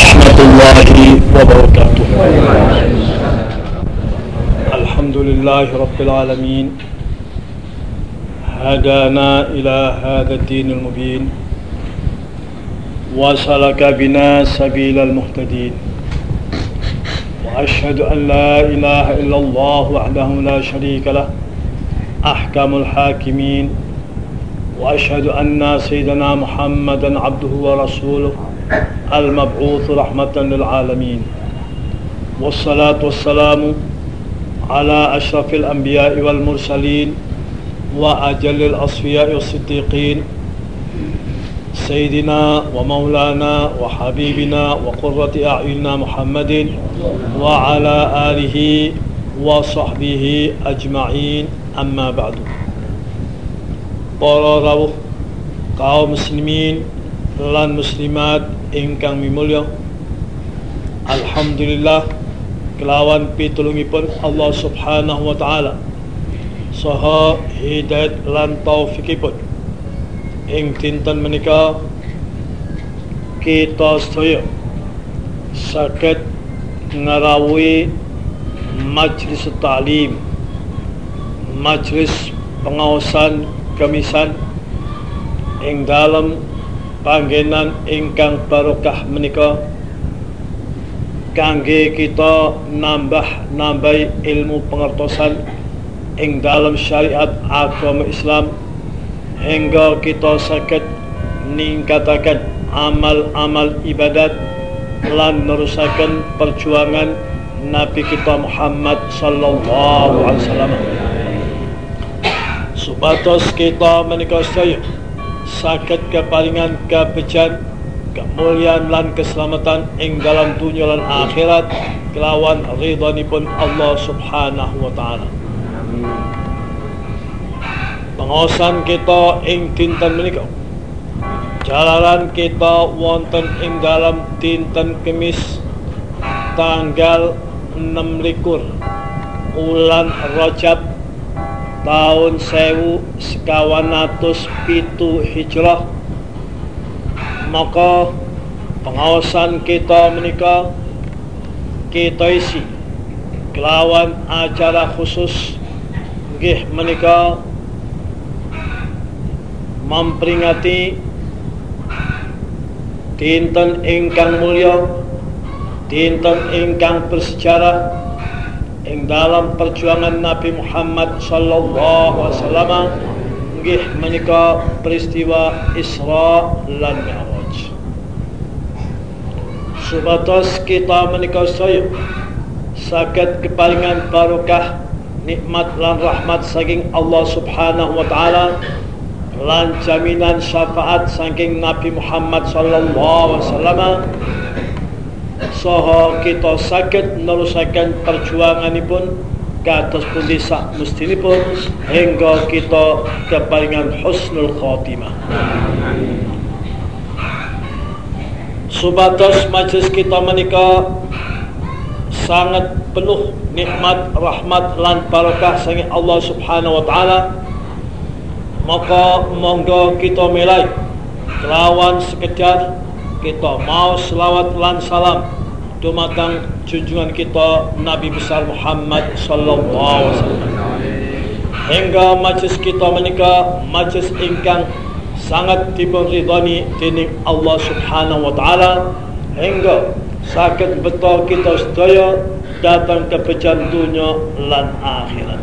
ورحمة الله وبركاته. الحمد لله رب العالمين. هدانا إلى هذا الدين المبين. وسلك بنا سبيل المهتدين. وأشهد أن لا إله إلا الله وحده لا شريك له. أحكم الحاكمين. وأشهد أن سيدنا محمدا عبده ورسوله. المبعوث رحمة للعالمين. والصلاة والسلام على أشرف الأنبياء والمرسلين وأجل الأصفياء والصديقين. سيدنا ومولانا وحبيبنا وقرة أعيننا محمد وعلى آله وصحبه أجمعين. أما بعد. Para rawuh kaum muslimin muslimat ingkang mimulya. Alhamdulillah kelawan pitulungipun Allah Subhanahu wa taala. Saha hidayat lan taufikipun. Ing dinten menika kita sedaya saged ngarawuhi majlis ta'lim majlis pengawasan kemisan ing dalam panggenan ingkang barokah menika. Kangge kita nambah nambahi ilmu pengertosan ing dalam syariat agama Islam hingga kita sakit ningkatakan amal-amal ibadat lan nerusakan perjuangan Nabi kita Muhammad sallallahu alaihi wasallam. Supados kita menika sedaya saged kepalingan kebejan kemuliaan lan keselamatan ing dalam dunia lan akhirat kelawan ridhanipun Allah Subhanahu wa taala. Pengawasan kita ing dinten menika jalaran kita wonten ing dalam dinten Kemis tanggal 6 likur ulan Rajab tahun sewu sekawan atus pitu hijrah. Maka pengawasan kita menikah kita isi kelawan acara khusus gih menikah memperingati dinten ingkang mulia dinten ingkang bersejarah ing dalam perjuangan Nabi Muhammad sallallahu alaihi wasallam nggih menika peristiwa Isra lan Mi'raj. Subatos kita menika saya saged kepalingan barokah nikmat lan rahmat saking Allah Subhanahu wa taala lan jaminan syafaat saking Nabi Muhammad sallallahu alaihi wasallam saha kita sakit nerusaken perjuanganipun kados pundi sak mestinipun hingga kita kepalingan husnul khotimah. Subatos majlis kita menika sangat penuh nikmat, rahmat lan barakah saking Allah Subhanahu wa taala. Maka monggo kita milai kelawan sekedar kita mau selawat lan salam dumateng junjungan kita Nabi besar Muhammad sallallahu alaihi wasallam. Hingga majlis kita menika majlis ingkang sangat dipun ridhani dening Allah Subhanahu wa taala hingga sakit betul kita sedaya datang ke pejan dunia lan akhirat.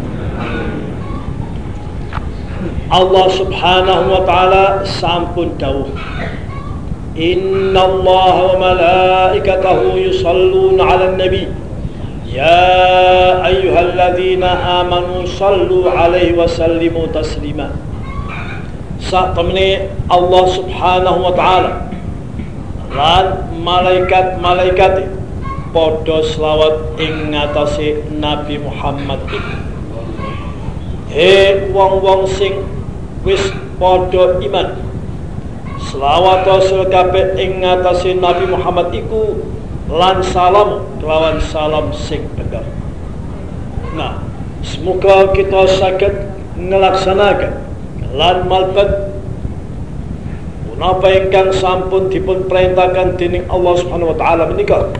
Allah Subhanahu wa taala sampun dawuh إن الله وملائكته يصلون على النبي يا أيها الذين آمنوا صلوا عليه وسلموا تسليما saat temani Allah subhanahu wa ta'ala lan malaikat-malaikat podo selawat ing ngatasi Nabi Muhammad iku he wong-wong sing wis podo iman Selawat wasul kabeh ing Nabi Muhammad iku lan salam kelawan salam sing tegar. Nah, semoga kita sakit ngelaksanakan lan malpet menapa ingkang sampun dipun perintahkan tining Allah Subhanahu wa taala menika.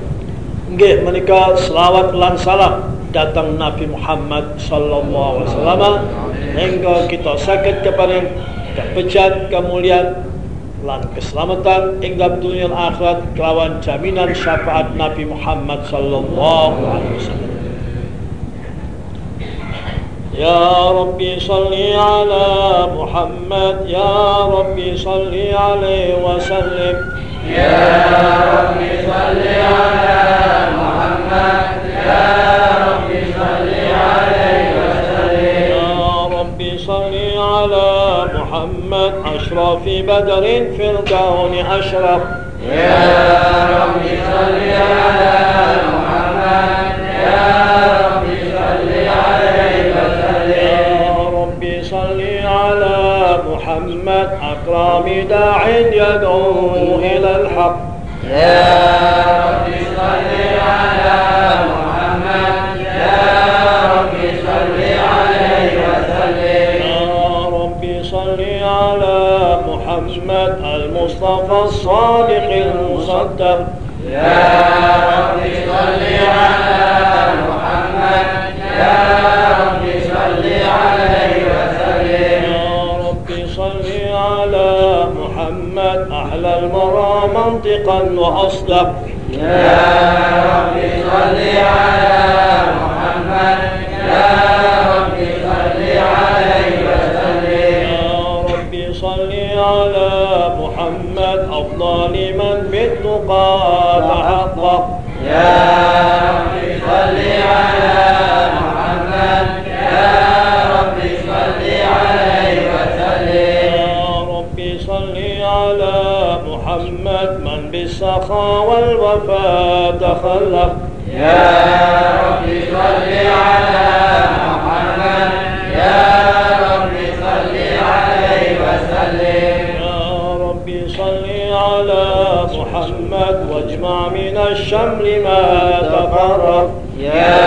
Nggih menika selawat lan salam datang Nabi Muhammad sallallahu alaihi wasallam hingga kita sakit kepada kepecat kemuliaan lan keselamatan ing dalam dunia akhirat kelawan jaminan syafaat Nabi Muhammad sallallahu alaihi wasallam. Ya Rabbi salli ala Muhammad Ya Rabbi salli alaihi wasallim. Ya Rabbi salli ala Muhammad Ya محمد أشرف بدر في الكون أشرف. يا ربي صل على محمد. يا ربي صل عليه وسلم. يا ربي صل على محمد. أكرم داع يدعو إلى الحق. يا ربي صل على محمد. محمد المصطفى الصادق المصدق. يا رب صل على محمد. يا رب صل عليه وسلم. يا رب صل على محمد. أحلى المرى منطقا وأصدق. يا رب صل على محمد تخلف يا ربي صل على محمد. يا ربي صل عليه وسلم. يا ربي صل على محمد واجمع من الشمل ما تقرب. يا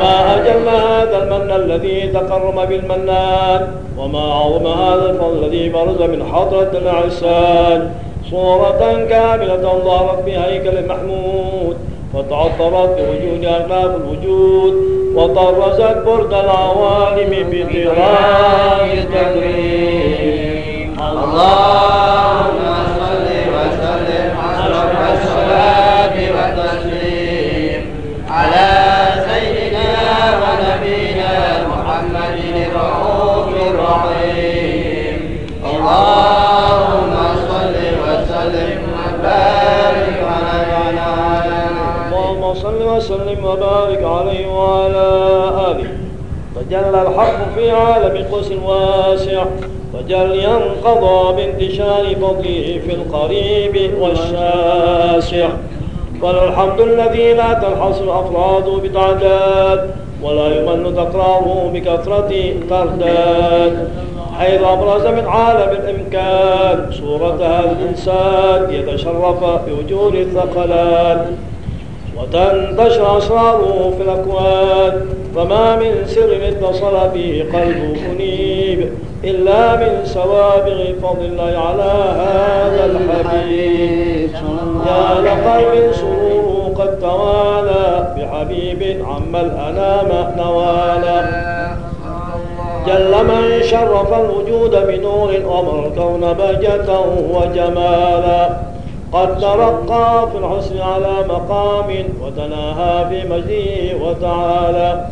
ما أجل هذا المن الذي تقرم بالمنان وما عظم هذا الفضل الذي برز من حضرة العسان. صورة كاملة ظهرت بهيكل محمود فتعطرت بوجود أغلاف الوجود وطرزت برد العوالم بطراز التكريم الله وسلم وبارك عليه وعلى آله. تجلى الحق في عالم قدس واسع. تجليا قضى بانتشار فضله في القريب والشاسع. وللحمد الذي لا تنحصر أفراده بتعداد ولا يمل تكراره بكثرة ترداد. حيث أبرز من عالم الإمكان صورة هذا الإنسان يتشرف بوجود الثقلات. وتنتشر أسراره في الأكوان. فما من سر اتصل به قلب منيب إلا من سوابغ فضل الله على هذا الحبيب. يا لقلب سروره قد توالى بحبيب عم الأنام نوالا. جل من شرف الوجود بنور ومر الكون بهجة وجمالا. قد ترقى في الحسن على مقام وتناهى في مجده وتعالى.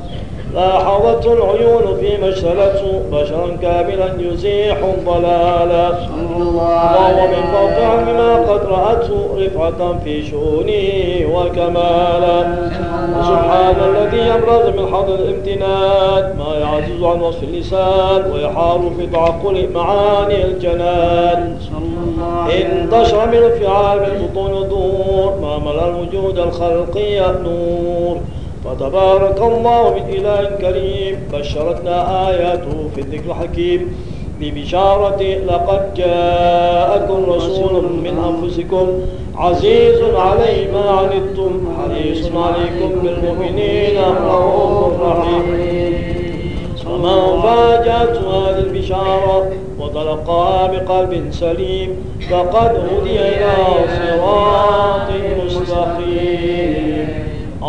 لاحظته العيون في مشتلته بشرا كاملا يزيح الضلالا وهو من فوق ما قد رأته رفعة في شؤونه وكمالا سبحان الذي يبرز من حضر الامتنان. ما يعزز عن وصف اللسان ويحار في تعقل معاني الجنان. انتشر من عالم البطون دور ما ملأ الوجود الخلقي نور فتبارك الله من إله كريم بشرتنا آياته في الذكر الحكيم. ببشارة لقد جاءكم رسول من أنفسكم عزيز عليه ما عنتم حريص عليكم بالمؤمنين رؤوف رحيم. ومن فاجأت هذه البشارة وتلقاها بقلب سليم فقد هدي إلى صراط مستقيم.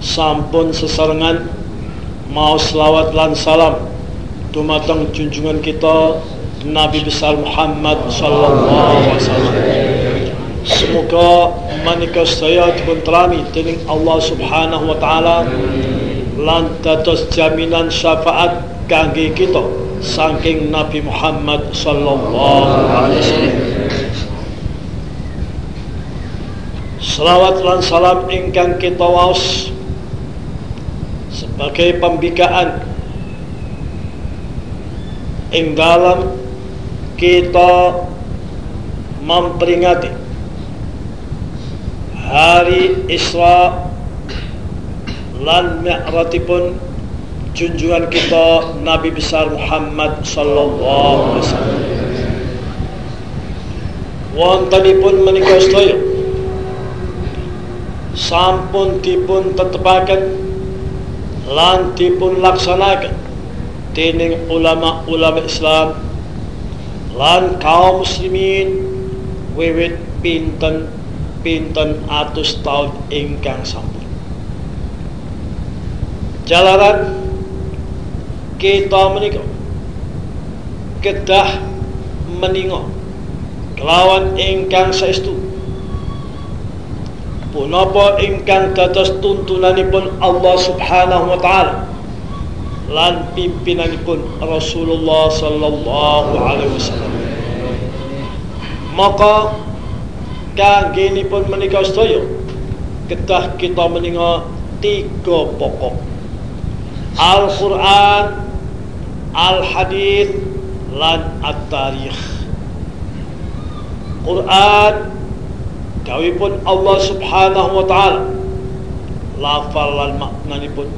sampun sesarengan mau selawat lan salam dumateng junjungan kita Nabi besar Muhammad sallallahu alaihi wasallam. Semoga manika sedaya dipun terami dening Allah Subhanahu wa taala lan jaminan syafaat kangge kita saking Nabi Muhammad sallallahu alaihi wasallam. Selawat dan salam ingkang kita waos sebagai pembikaan ing dalam kita memperingati hari Isra lan Mi'ratipun junjungan kita Nabi besar Muhammad sallallahu alaihi wasallam. Wontenipun menika sedaya. Sampun dipun tetepaken lan dipun laksanaken dening ulama-ulama Islam. Lan kaum muslimin wiwit pinten pinten atus tahun ingkang sampun. Jalaran kita menika kedah meningo kelawan ingkang saestu punapa ingkang dados tuntunanipun Allah Subhanahu wa taala lan pimpinanipun Rasulullah sallallahu alaihi wasallam. Maka kanggenipun menika sedaya kedah kita meninga tiga pokok. Al-Quran Al-Hadith lan At-Tarikh. Quran pun Allah Subhanahu wa taala. Lafal lan maknanipun.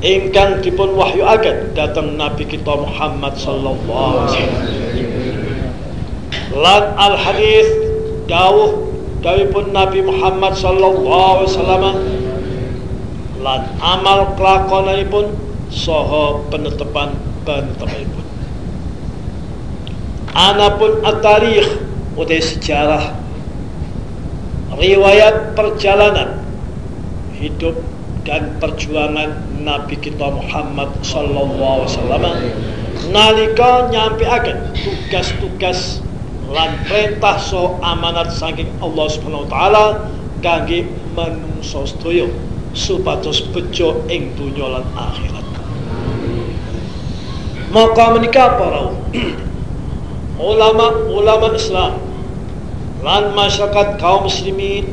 Ingkang dipun wahyu akan datang Nabi kita Muhammad sallallahu alaihi wasallam. Lan al hadis dawuh pun Nabi Muhammad sallallahu alaihi wasallam. Lan amal kelakonanipun saha penetepan penetepanipun anapun at-tarikh utai sejarah riwayat perjalanan hidup dan perjuangan Nabi kita Muhammad sallallahu alaihi nalika nyampeaken tugas-tugas lan perintah so amanat saking Allah Subhanahu wa taala kangge manungsa sedaya supados bejo ing donya lan akhirat. Maka menikah para ulama-ulama Islam lan masyarakat kaum muslimin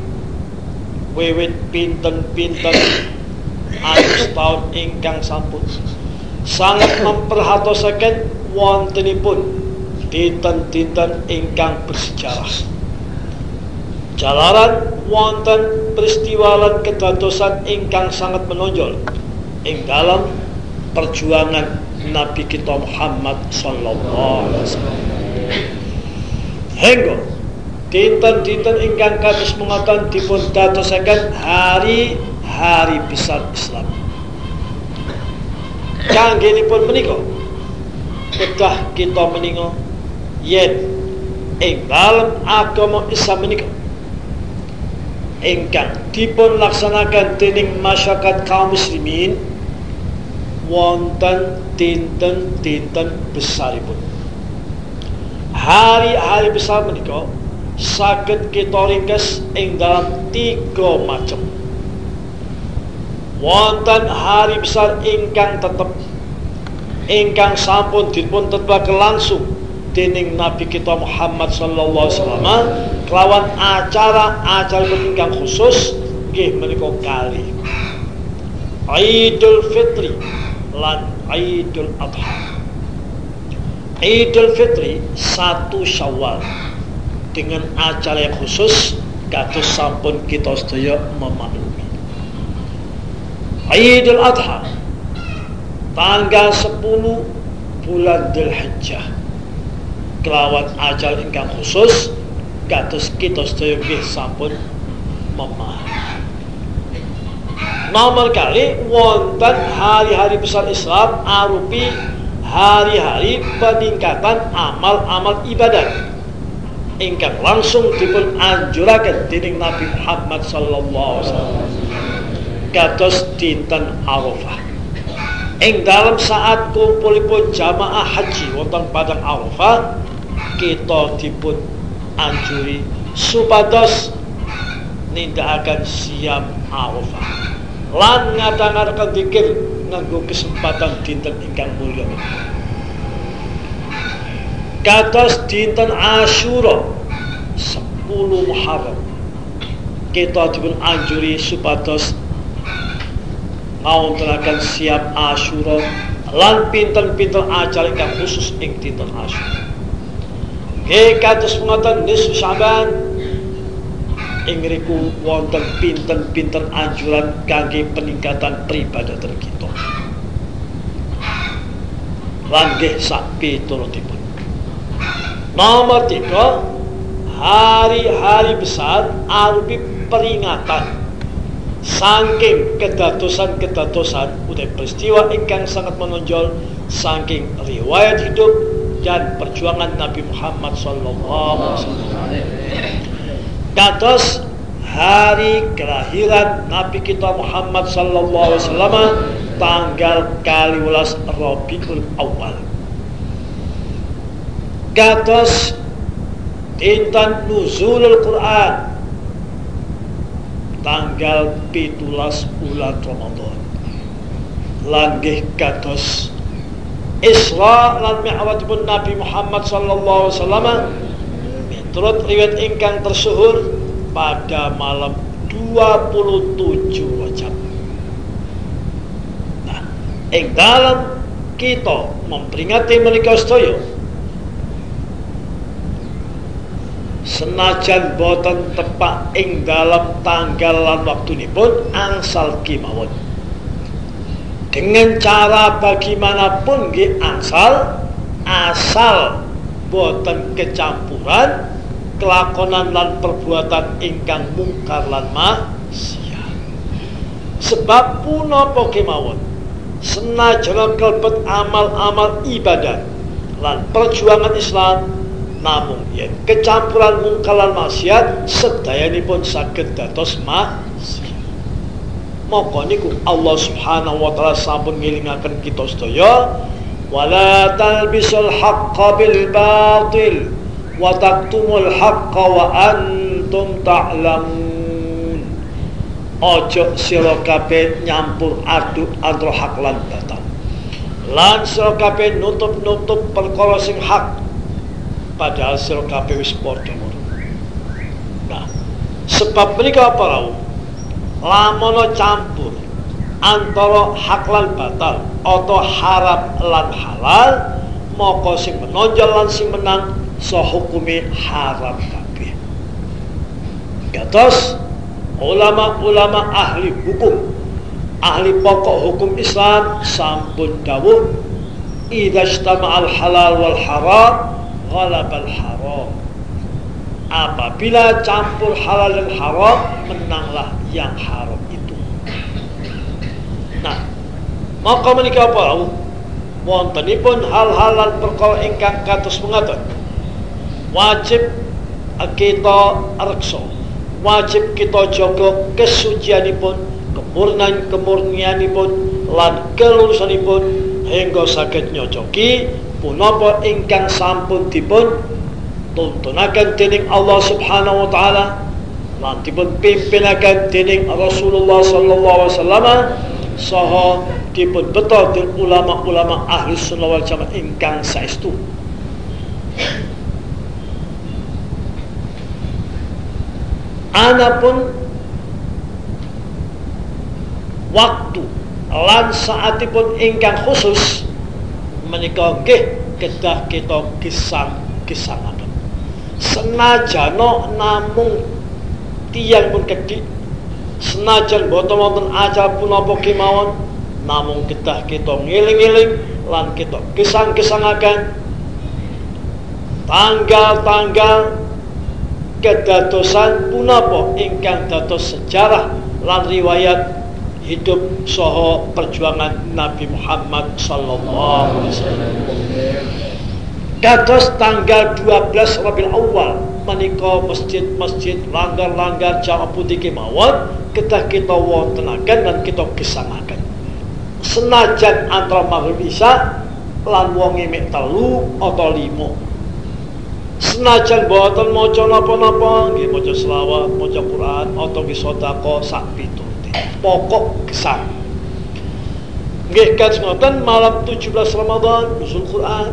wiwit pinten-pinten atus tahun ingkang sampun sangat memperhatosaken wontenipun dinten-dinten ingkang bersejarah jalaran wonten peristiwa lan kedadosan ingkang sangat menonjol ing dalam perjuangan Nabi kita Muhammad sallallahu alaihi wasallam. Hingga dinten-dinten ingkang kados mengatakan dipun dadosaken hari-hari besar Islam. Kanggenipun menika kedah kita meninga yen ing dalam agama Islam menika ingkang dipun laksanakan dening masyarakat kaum muslimin wonten dinten-dinten besaripun. Hari-hari besar menika saged kita ringkes ing dalam tiga macam. Wonten hari besar ingkang tetep ingkang sampun dipun tetepaken langsung dening Nabi kita Muhammad sallallahu alaihi wasallam kelawan acara-acara ingkang khusus nggih menika kali Idul Fitri lan Idul Adha. Idul Fitri satu Syawal dengan acara yang khusus kados sampun kita sedaya memaklumi. Idul Adha tanggal 10 bulan Dzulhijjah kelawan acara ingkang khusus kados kita sedaya sampun memahami. Nomor kali wonten hari-hari besar Islam arupi hari-hari peningkatan amal-amal ibadat ingkang langsung dipun anjuraken dening Nabi Muhammad sallallahu alaihi wasallam. Kados dinten Arafah. Ing dalam saat kumpulipun jamaah haji wonten padang Arafah kita dipun anjuri supados nindakaken siam Arafah. Lan ngadang-adangaken zikir nganggo kesempatan dinten ingkang mulya kados dinten Asyura 10 Muharram kita dipun anjuri supados ngawontenaken siap Asyura lan pinten-pinten acara ingkang khusus ing dinten Asyura Nggih kados ngoten nisfu Syaban ing riku wonten pinten-pinten anjuran kangge peningkatan peribadatan kita. Lan nggih sak piturutipun. Nomor hari-hari besar arupi peringatan saking kedatosan-kedatosan udah peristiwa ingkang sangat menonjol saking riwayat hidup dan perjuangan Nabi Muhammad wasallam kados hari kelahiran Nabi kita Muhammad wasallam tanggal kaliulas Rabiul Awal. Kados dinten nuzulul Quran tanggal pitulas bulan Ramadan. Langgih kados Isra lan Mi'rajipun Nabi Muhammad sallallahu alaihi wasallam Menurut riwayat ingkang tersuhur pada malam 27 Rajab. Nah, ing dalam kita memperingati menika sedaya senajan boten tepak ing dalam tanggal lan pun angsal kimawon dengan cara bagaimanapun nggih angsal asal boten kecampuran kelakonan lan perbuatan ingkang mungkar lan maksiat. Sebab punapa kemawon? Senajan kelebet amal-amal ibadah lan perjuangan Islam namun ya kecampuran mungkalan maksiat pun sakit dados maksiat. Maka niku Allah Subhanahu wa taala sampun ngelingaken kita sedaya wala talbisul haqqo bil batil wa taktumul haqqo wa antum ta'lamun. Ojo sira kabeh nyampur aduk antara hak lan batal. Lan sira kabeh nutup-nutup perkara sing hak padahal sira kabeh wis padha Nah, sebab mereka para lamono campur antara hak lan batal atau haram lan halal moko sing menonjol lan sing menang so hukumi haram kabeh. Gatos ulama-ulama ahli hukum ahli pokok hukum Islam sampun dawuh idza al halal wal haram ghalabal haram. Apabila campur halal dan haram menanglah yang haram itu. Nah maka menikah apa wontenipun hal-hal lan perkara ingkang kados mengatur. Wajib kita reksa. Wajib kita jaga kesucianipun kemurnan kemurnianipun lan kelulusanipun hingga saged nyocoki punapa ingkang sampun dipun tuntunaken dening Allah Subhanahu wa taala lan dipun pimpinaken dening Rasulullah sallallahu alaihi wasallam saha dipun beto dening ulama-ulama ahli sunnah wal jamaah ingkang saestu. Anapun waktu lan saatipun ingkang khusus menika nggih kedah kita kisah kisangaken senajana namung tiang pun kedik. Senajan boten wonten acara punapa kemawon namung kedah kita ngiling-ngiling lan kita kisang-kisangaken tanggal-tanggal kedadosan punapa ingkang dados sejarah lan riwayat hidup soho perjuangan Nabi Muhammad sallallahu alaihi wasallam. Kados tanggal 12 Rabiul Awal menika masjid-masjid langgar-langgar jamaah putih kemawon kita kita wontenaken dan kita kesangaken. Senajan antara maghrib isya lan wong mek telu atau limo. Senajan boten maca napa-napa nggih maca selawat, maca Quran atau sedekah sak pitu pokok kesan nggih kados ngoten malam 17 Ramadan usul Quran.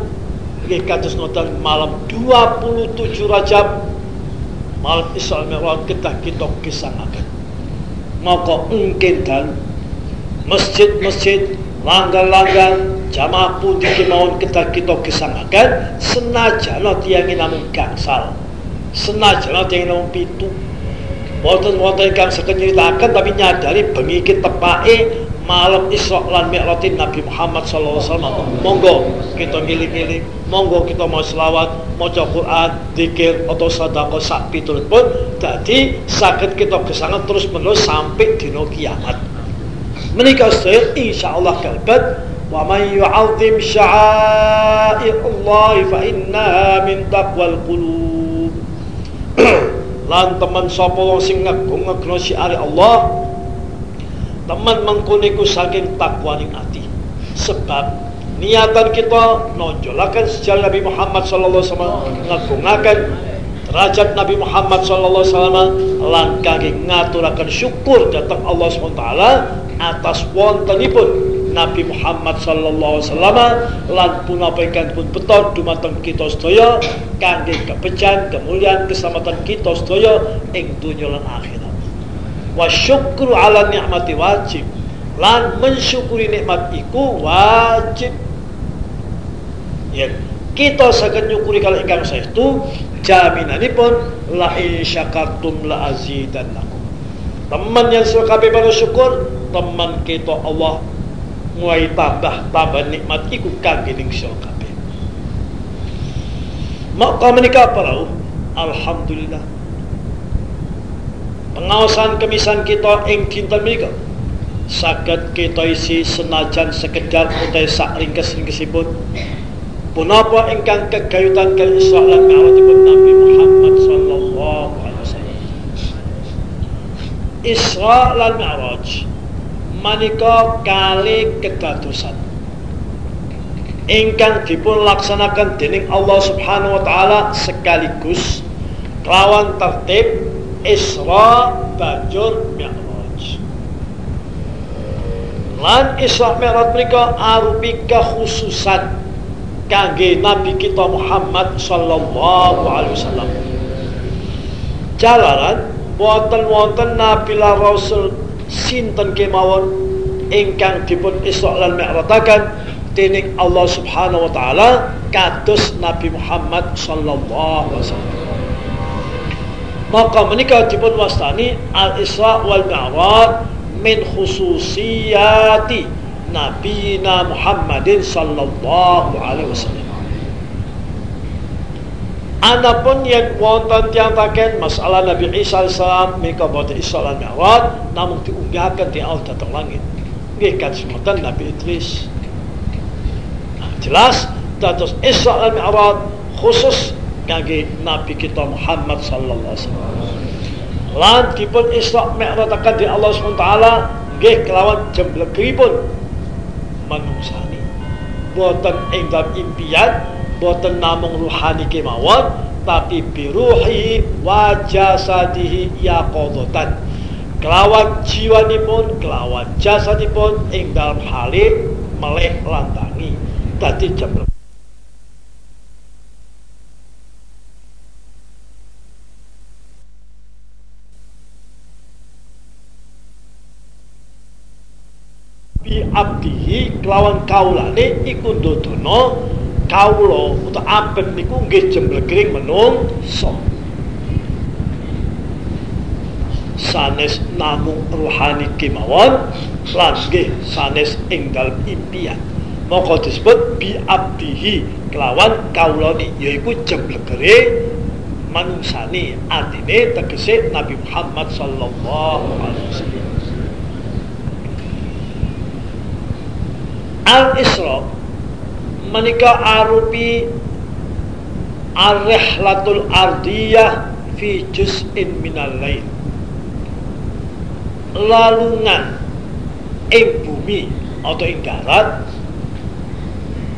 Nggih kados ngoten malam 27 Rajab malam Isra Mi'raj kita kita kisangaken maka mungkin dan masjid-masjid langgar-langgar jamaah putih kemauan kita kita kisangaken senajan tiang namun gangsal. Senajan tiang namun pitu wonten-wonten ingkang saged nyeritaken tapi nyadari bengi iki tepake malam Isra lan Mi'raj Nabi Muhammad sallallahu alaihi wasallam. Monggo kita ngiling-ngiling, monggo kita mau selawat, maca Quran, zikir atau sedekah sak piturutipun dadi saged kita kesangan terus menerus sampai dina kiamat. Menika sedaya insyaallah kalbat wa man yu'azzim sya'air Allah fa innaha min taqwal qulub. lan teman sapa wong sing ngagung-ngagno syiar Allah teman mengkuniku saking takwaning ati. Sebab niatan kita nonjolakan sejarah Nabi Muhammad sallallahu alaihi wasallam derajat Nabi Muhammad sallallahu alaihi wasallam lan kangge syukur dhateng Allah SWT atas wontenipun Nabi Muhammad sallallahu alaihi wasallam lan punapa ingkang pun betul dumateng kita sedaya kangge kebejan kemuliaan keselamatan kita sedaya ing dunya lan akhirat. Wa syukru ala nikmati wajib lan mensyukuri nikmat iku wajib. Ya, kita saged nyukuri kalau ingkang saestu jaminanipun la in syakartum la azidannakum teman yang suka kabeh syukur teman kita Allah mulai tambah tambah nikmat iku kangge ning sira Maka menikah para Alhamdulillah. Pengawasan kemisan kita ing dinten menika. Saged kita isi senajan sekedar utai sak ringkes-ringkesipun. Punapa ingkang kegayutan kali Isra lan Nabi Muhammad sallallahu alaihi wasallam. Isra lan Mi'raj manika kali kedadosan ingkang dipun laksanakan dening Allah Subhanahu wa taala sekaligus kelawan tertib Isra banjur Mi'raj. Lan Isra Mi'raj menika arupi khususan kangge Nabi kita Muhammad sallallahu alaihi wasallam. Jalaran boten wonten nabi rasul sinten kemawon ingkang dipun Isra lan Mi'rajaken dening Allah Subhanahu wa taala kados Nabi Muhammad sallallahu alaihi wasallam. Maka menikah dipun wastani al-Isra wal Mi'raj min khususiyati Nabi Muhammadin sallallahu alaihi wasallam. Adapun yang taken masalah Nabi Isa alaihissalam mika boten Isra lan Mi'raj namun diunggahkan di Allah datang langit. Nggih semoten Nabi Idris jelas dados al Mi'raj khusus kaki Nabi kita Muhammad sallallahu alaihi wasallam. Lan dipun Isra Mi'raj akan di Allah SWT nggih kelawan jemblekipun manungsani. Boten ing dalam impian, boten namung ruhani kemawon, tapi biruhi wa jasadihi yaqadatan. Kelawan jiwanipun, kelawan jasadipun ing dalam halih melek lantangi tadi jam bi abdihi kelawan kaulane iku ndodono kawula utawa abet niku nggih menung so sanes namung rohani kemawon lan nggih sanes ing dalem impian. Maka disebut bi abdihi kelawan kaulani yaiku jemblekere manungsani artine tegese Nabi Muhammad sallallahu alaihi wasallam. Al-Isra menika arupi ar-rihlatul ardiyah fi juz'in minal lain lalungan ing bumi atau ing darat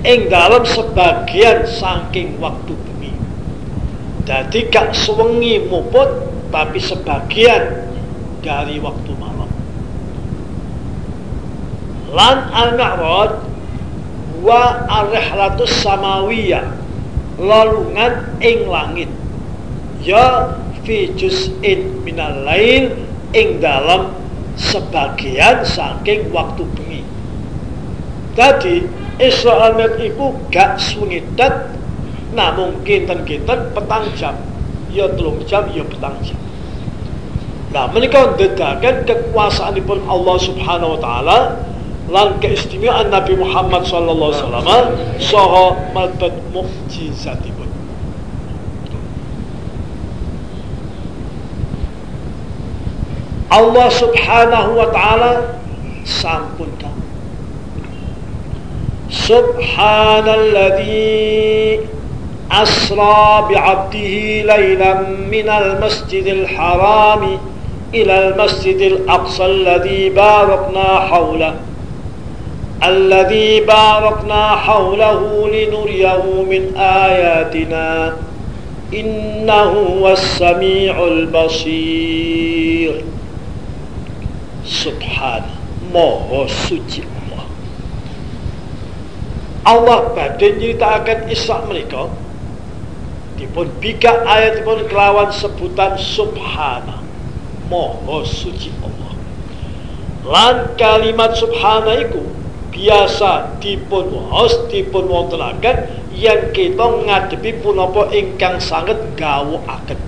ing dalam sebagian saking waktu bengi. Jadi gak sewengi muput tapi sebagian dari waktu malam. Lan al-Mi'raj wa ar-rihlatus samawiyah. Lalungan ing langit. Ya fi juz'in minal lail ing dalam sebagian saking waktu bengi. Tadi Isra Mi'raj iku gak sungidat namun kinten-kinten petang jam. Ya telung jam ya petang jam. Nah menika ndedaken kekuasaanipun Allah Subhanahu wa taala lan keistimewaan Nabi Muhammad sallallahu alaihi wasallam eh, saha mlebet mukjizatipun. Allah Subhanahu wa taala sampun dawuh. Subhanalladzi asra bi'abdihi lailan minal masjidil harami ila al masjidil aqsa alladhi barakna hawlahu الذي باركنا حوله لنريه من آياتنا إنه هو السميع البصير سبحانه ما سجد Allah badhe nyritakaken Isra menika dipun bika ayatipun kelawan sebutan subhana maha suci Allah lan kalimat subhana iku biasa dipun waos dipun wontenaken yen kita ngadepi punapa ingkang sanget gawukaken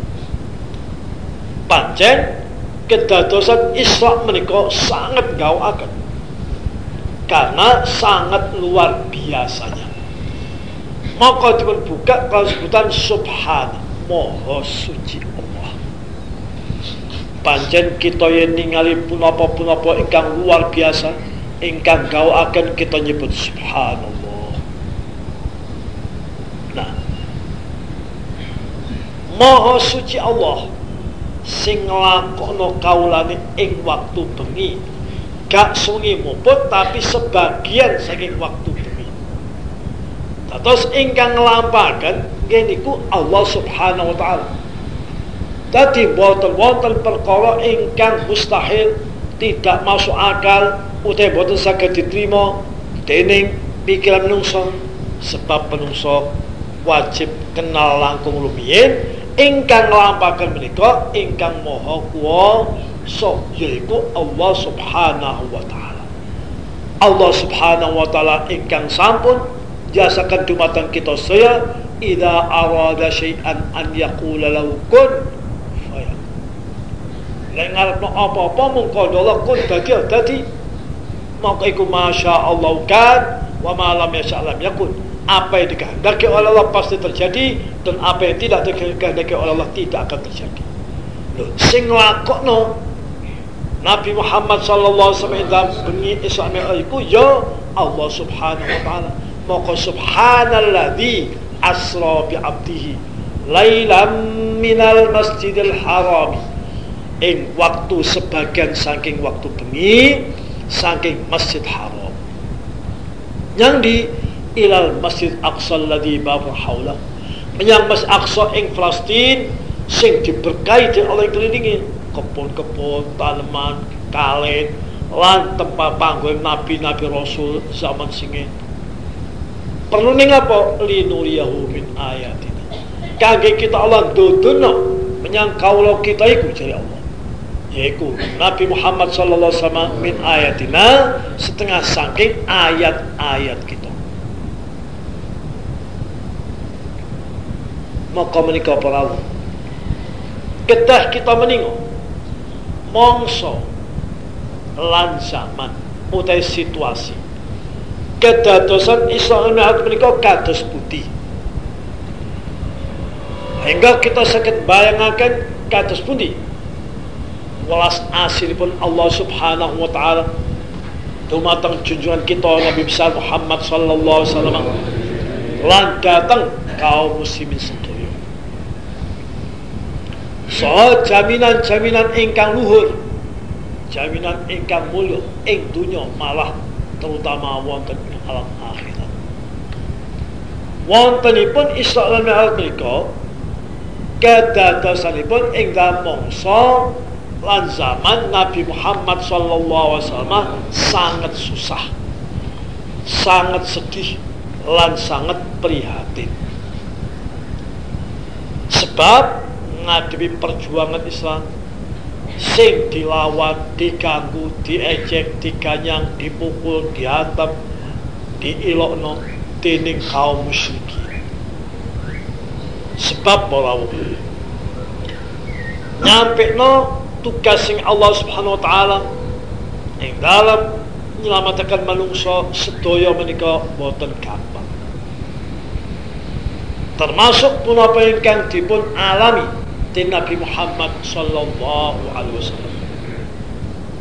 pancen kedadosan Isra menika sangat gawukaken karena sangat luar biasanya. Maka dipun buka sebutan subhan moho suci Allah. Pancen kita yang ningali punapa-punapa ingkang luar biasa ingkang akan kita nyebut subhanallah. Nah. Maha suci Allah sing nglakono kaulane ing waktu bengi. Gak sungi muput tapi sebagian saking waktu bengi. Terus ingkang nglampahaken nggih niku Allah Subhanahu wa taala. Tadi wonten-wonten perkara ingkang mustahil tidak masuk akal utai boten saged diterima dening pikiran menungso sebab menungso wajib kenal langkung lumiyin ingkang nglampahaken menika ingkang maha kuwasa yaiku Allah Subhanahu wa taala. Allah Subhanahu wa taala ingkang sampun jasakan dumateng kita saya idza arada syai'an an yaqula lahu kun fayakun. Apa-apa mung kandha kun dadi dadi maka itu masya Allah kan wa malam ya lam yakun. Apa yang dikehendaki oleh Allah pasti terjadi dan apa yang tidak dikehendaki oleh Allah tidak akan terjadi. Loh, sing lakokno Nabi Muhammad sallallahu alaihi wasallam bengi Mi'raj iku ya Allah subhanahu wa taala maka subhanalladzi asra bi 'abdihi lailam minal masjidil haram ing waktu sebagian saking waktu bengi saking Masjid Haram. Yang di ilal Masjid Aqsa alladhi babu haula menyang Masjid Aqsa ing Palestin sing diberkahi oleh kelilingi kebun-kebun tanaman kalen lan tempat panggung nabi-nabi rasul zaman singin perlu ning apa? Linuriyahu min ayatina. Kage kita Allah duduno menyang kaulo kita iku jare Allah yaitu Nabi Muhammad sallallahu alaihi wasallam min ayatina setengah saking ayat-ayat kita. Maka menikah para ketah kita meninggal mongso. Lan zaman utai situasi. Kedadosan Islam menikah kados putih. Hingga kita sakit bayangkan kados putih welas asiripun Allah Subhanahu wa taala dumateng junjungan kita Nabi besar Muhammad sallallahu alaihi wasallam. Lan datang kaum muslimin sedaya. So jaminan-jaminan ingkang luhur jaminan ingkang mulya ing dunya malah terutama wonten alam akhirat. Wontenipun Isra lan Mi'raj menika kedadosanipun ing dalem mangsa lan zaman Nabi Muhammad wasallam sangat susah sangat sedih lan sangat prihatin sebab ngadepi perjuangan Islam sing dilawan, diganggu, diejek, diganyang, dipukul, dihantam, diilokno dening kaum musyrikin. Sebab bahwa nyampe no tugas sing Allah Subhanahu wa taala ing dalam nyelamatkan manungsa sedaya menika boten gampang. Termasuk pun apa ingkang dipun alami di Nabi Muhammad sallallahu alaihi wasallam.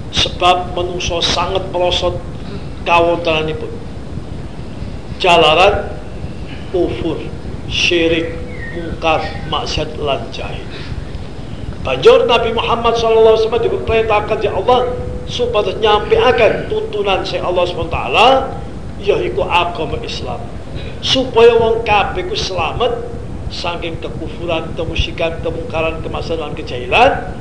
Sebab manungsa sangat merosot kawontenanipun. Jalaran kufur, syirik, mungkar, maksiat lan jahil. Banjur Nabi Muhammad SAW diperintahkan ya Allah supaya nyampe akan tuntunan si Allah SWT yaitu agama Islam. Supaya wong kabeh ku selamat saking kekufuran, kemusikan, kemungkaran, kemasalan, kejahilan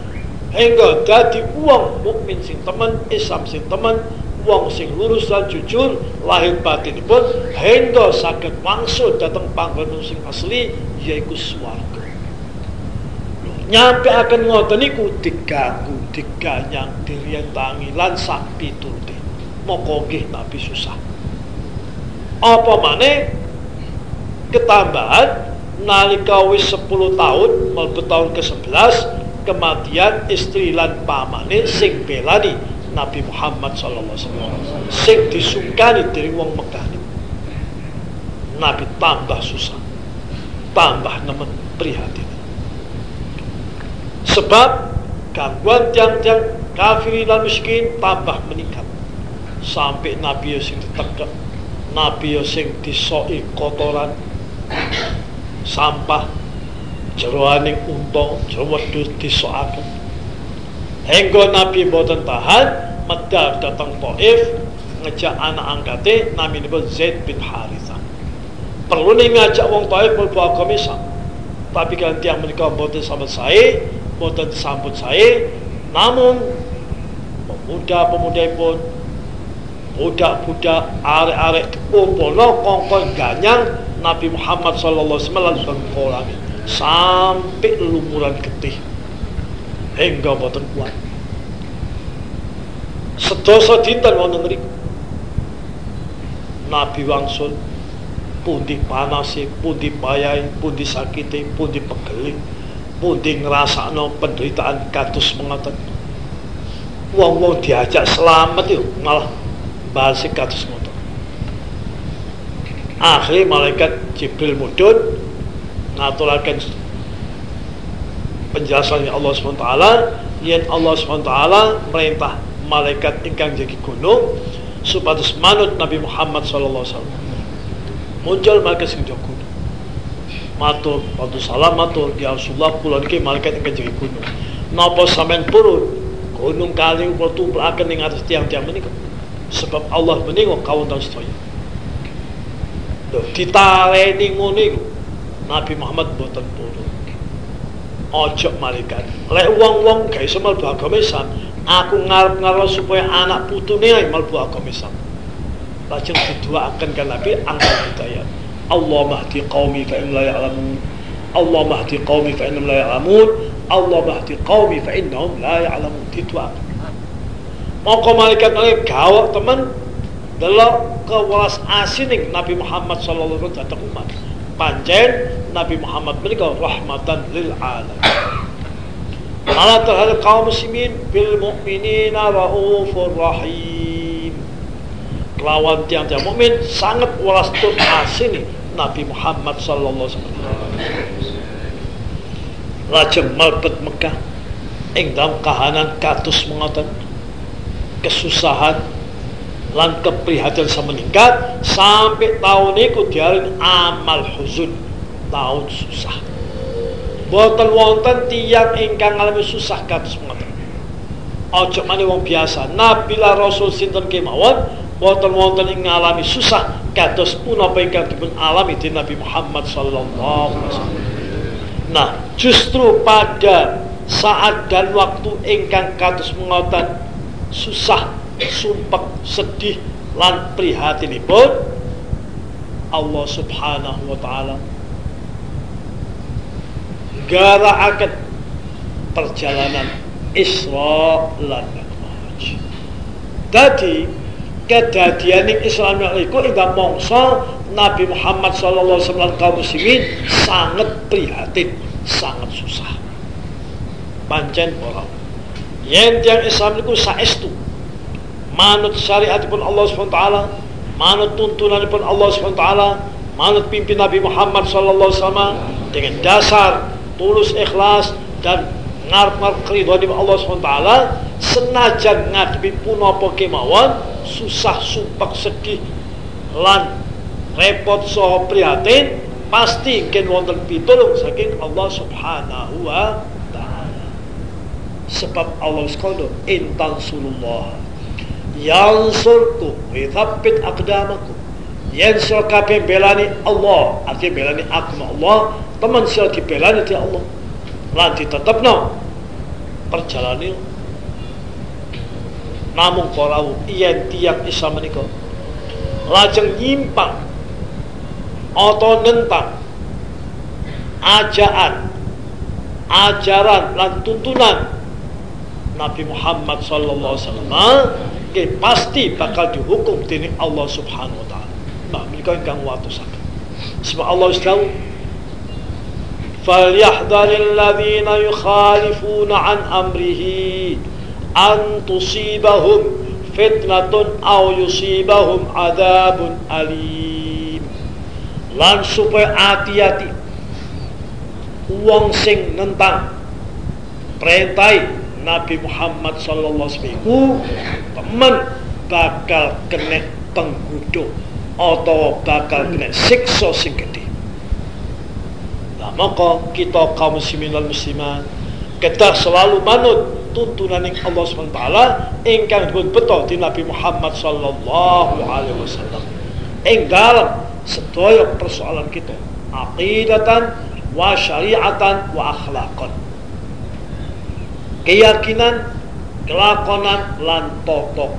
hingga dadi uang mukmin sing teman, Islam sing teman, wong sing lurus dan jujur lahir batin pun hingga sakit wangsul datang panggon sing asli yaitu suarga nyampe akan ngoten niku diganggu diganyang dirientangi lan sak pitute moko nggih tapi susah. Apa mana ketambahan nalika wis 10 tahun mlebu tahun ke-11 kematian istri lan pamane sing belani Nabi Muhammad sallallahu alaihi wasallam. Sing disungkani dari wong Mekah. Nabi tambah susah. Tambah nemen prihatin sebab gangguan tiang-tiang kafir dan miskin tambah meningkat. Sampai Nabi sing ditegak Nabi sing disoi kotoran sampah jeroaning unta jero wedhus disokaken. Hingga Nabi boten tahan medal datang Taif ngejak anak angkate naminipun Zaid bin Harithah perlu nih ngajak wong Taif agama Islam. Tapi kan tiang menika boten sambut saya boten sambut saya namun pemuda-pemuda pun budak-budak arek-arek umpono kongkong ganyang Nabi Muhammad sallallahu alaihi wasallam sampai lumuran getih hingga boten kuat. Sedoso dinten wonten mriku? Nabi wangsul pundi panase pundi payai pundi sakite pundi pegeli pundi ngrasakno penderitaan kados mengoten. Wong-wong diajak selamat yuk malah bahas kados ngoten. Akhirnya malaikat Jibril mudun ngaturakan penjelasannya Allah SWT yang Allah SWT merintah malaikat ingkang jadi gunung supados manut Nabi Muhammad SAW muncul malaikat sing gunung matur waktu salam matur ya Rasulullah kula niki malaikat ingkang jadi gunung napa sampean turun gunung kali kula tumplaken ing atas tiang-tiang menika sebab Allah menika kawonten sedaya Loh, ditaleni ngono iku. Nabi Muhammad boten purun. Ojo malaikat. Lek wong-wong gak iso mlebu agama aku ngarep-ngarep supaya anak putune mlebu agama Islam. Lajeng didoaken kan Nabi angkat hidayah. Allah mahdi fa in la ya'lamun. Allah mahdi fa innahum la ya'lamun. Allah mahdi fa innahum la ya'lamun. Didoaken. Moko malaikat malaikat gawak teman delok kewelas asining Nabi Muhammad alaihi wasallam umat pancen Nabi Muhammad menika rahmatan lil alamin ala terhadap kaum muslimin bil mu'minina raufur rahim lawan tiang-tiang mukmin sangat welas tur asini Nabi Muhammad sallallahu alaihi wasallam. Lajeng malbet Mekah ing dalam kahanan katus mengoten kesusahan lan keprihatinan meningkat sampai tahun itu diarin amal huzun tahun susah. Boten wonten tiang ingkang ngalami susah kados ngoten ojo mani wong biasa nabila rasul sinten kemawon boten wonten ing ngalami susah kados punapa ingkang dipun alami di Nabi Muhammad sallallahu alaihi wasallam nah justru pada saat dan waktu ingkang kados mengoten susah sumpek sedih lan prihatinipun Allah Subhanahu wa taala garakaken perjalanan Isra lan Mi'raj. Dadi kedadian Isra lan iku ing mangsa Nabi Muhammad sallallahu alaihi wasallam kaum muslimin sangat prihatin, sangat susah. Pancen ora. Yen tiang Islam niku saestu manut syariatipun Allah SWT manut tuntunanipun Allah SWT manut pimpin Nabi Muhammad SAW dengan dasar tulus ikhlas dan ngarep-ngarep keridhaan Allah SWT senajan ngadepi punapa kemawon susah sumpah sedih lan repot soho prihatin pasti ken wonten pitulung saking Allah Subhanahu wa taala sebab Allah sekalian intan sulullah yansurkum wa yuthabbit aqdamakum. Yansur kabeh belani Allah artinya belani agama Allah teman sira dibelani di Allah lan ditetepno. Perjalanan namun kalau yen tiang Islam menika. Lajeng nyimpang. Atau nentang. Ajaan. Ajaran lan tuntunan. Nabi Muhammad sallallahu alaihi wasallam pasti bakal dihukum dening Allah Subhanahu wa taala. Nah, menika ingkang watosaken. Sebab Allah tahu فليحذر الذين يخالفون عن أمره أن تصيبهم فتنة أو يصيبهم عذاب أليم lan supaya hati-hati wong sing nentang perintah Nabi Muhammad sallallahu alaihi wasallam temen bakal kena penggudo atau bakal kena siksa sing gede. Nah, maka kita kaum muslimin dan muslimat kita selalu manut tuntunan yang Allah SWT ingkang disebut betul di Nabi Muhammad sallallahu alaihi wasallam. Ing dalam sedaya persoalan kita, aqidatan wa syariatan wa akhlaqan. Keyakinan, kelakonan lan tata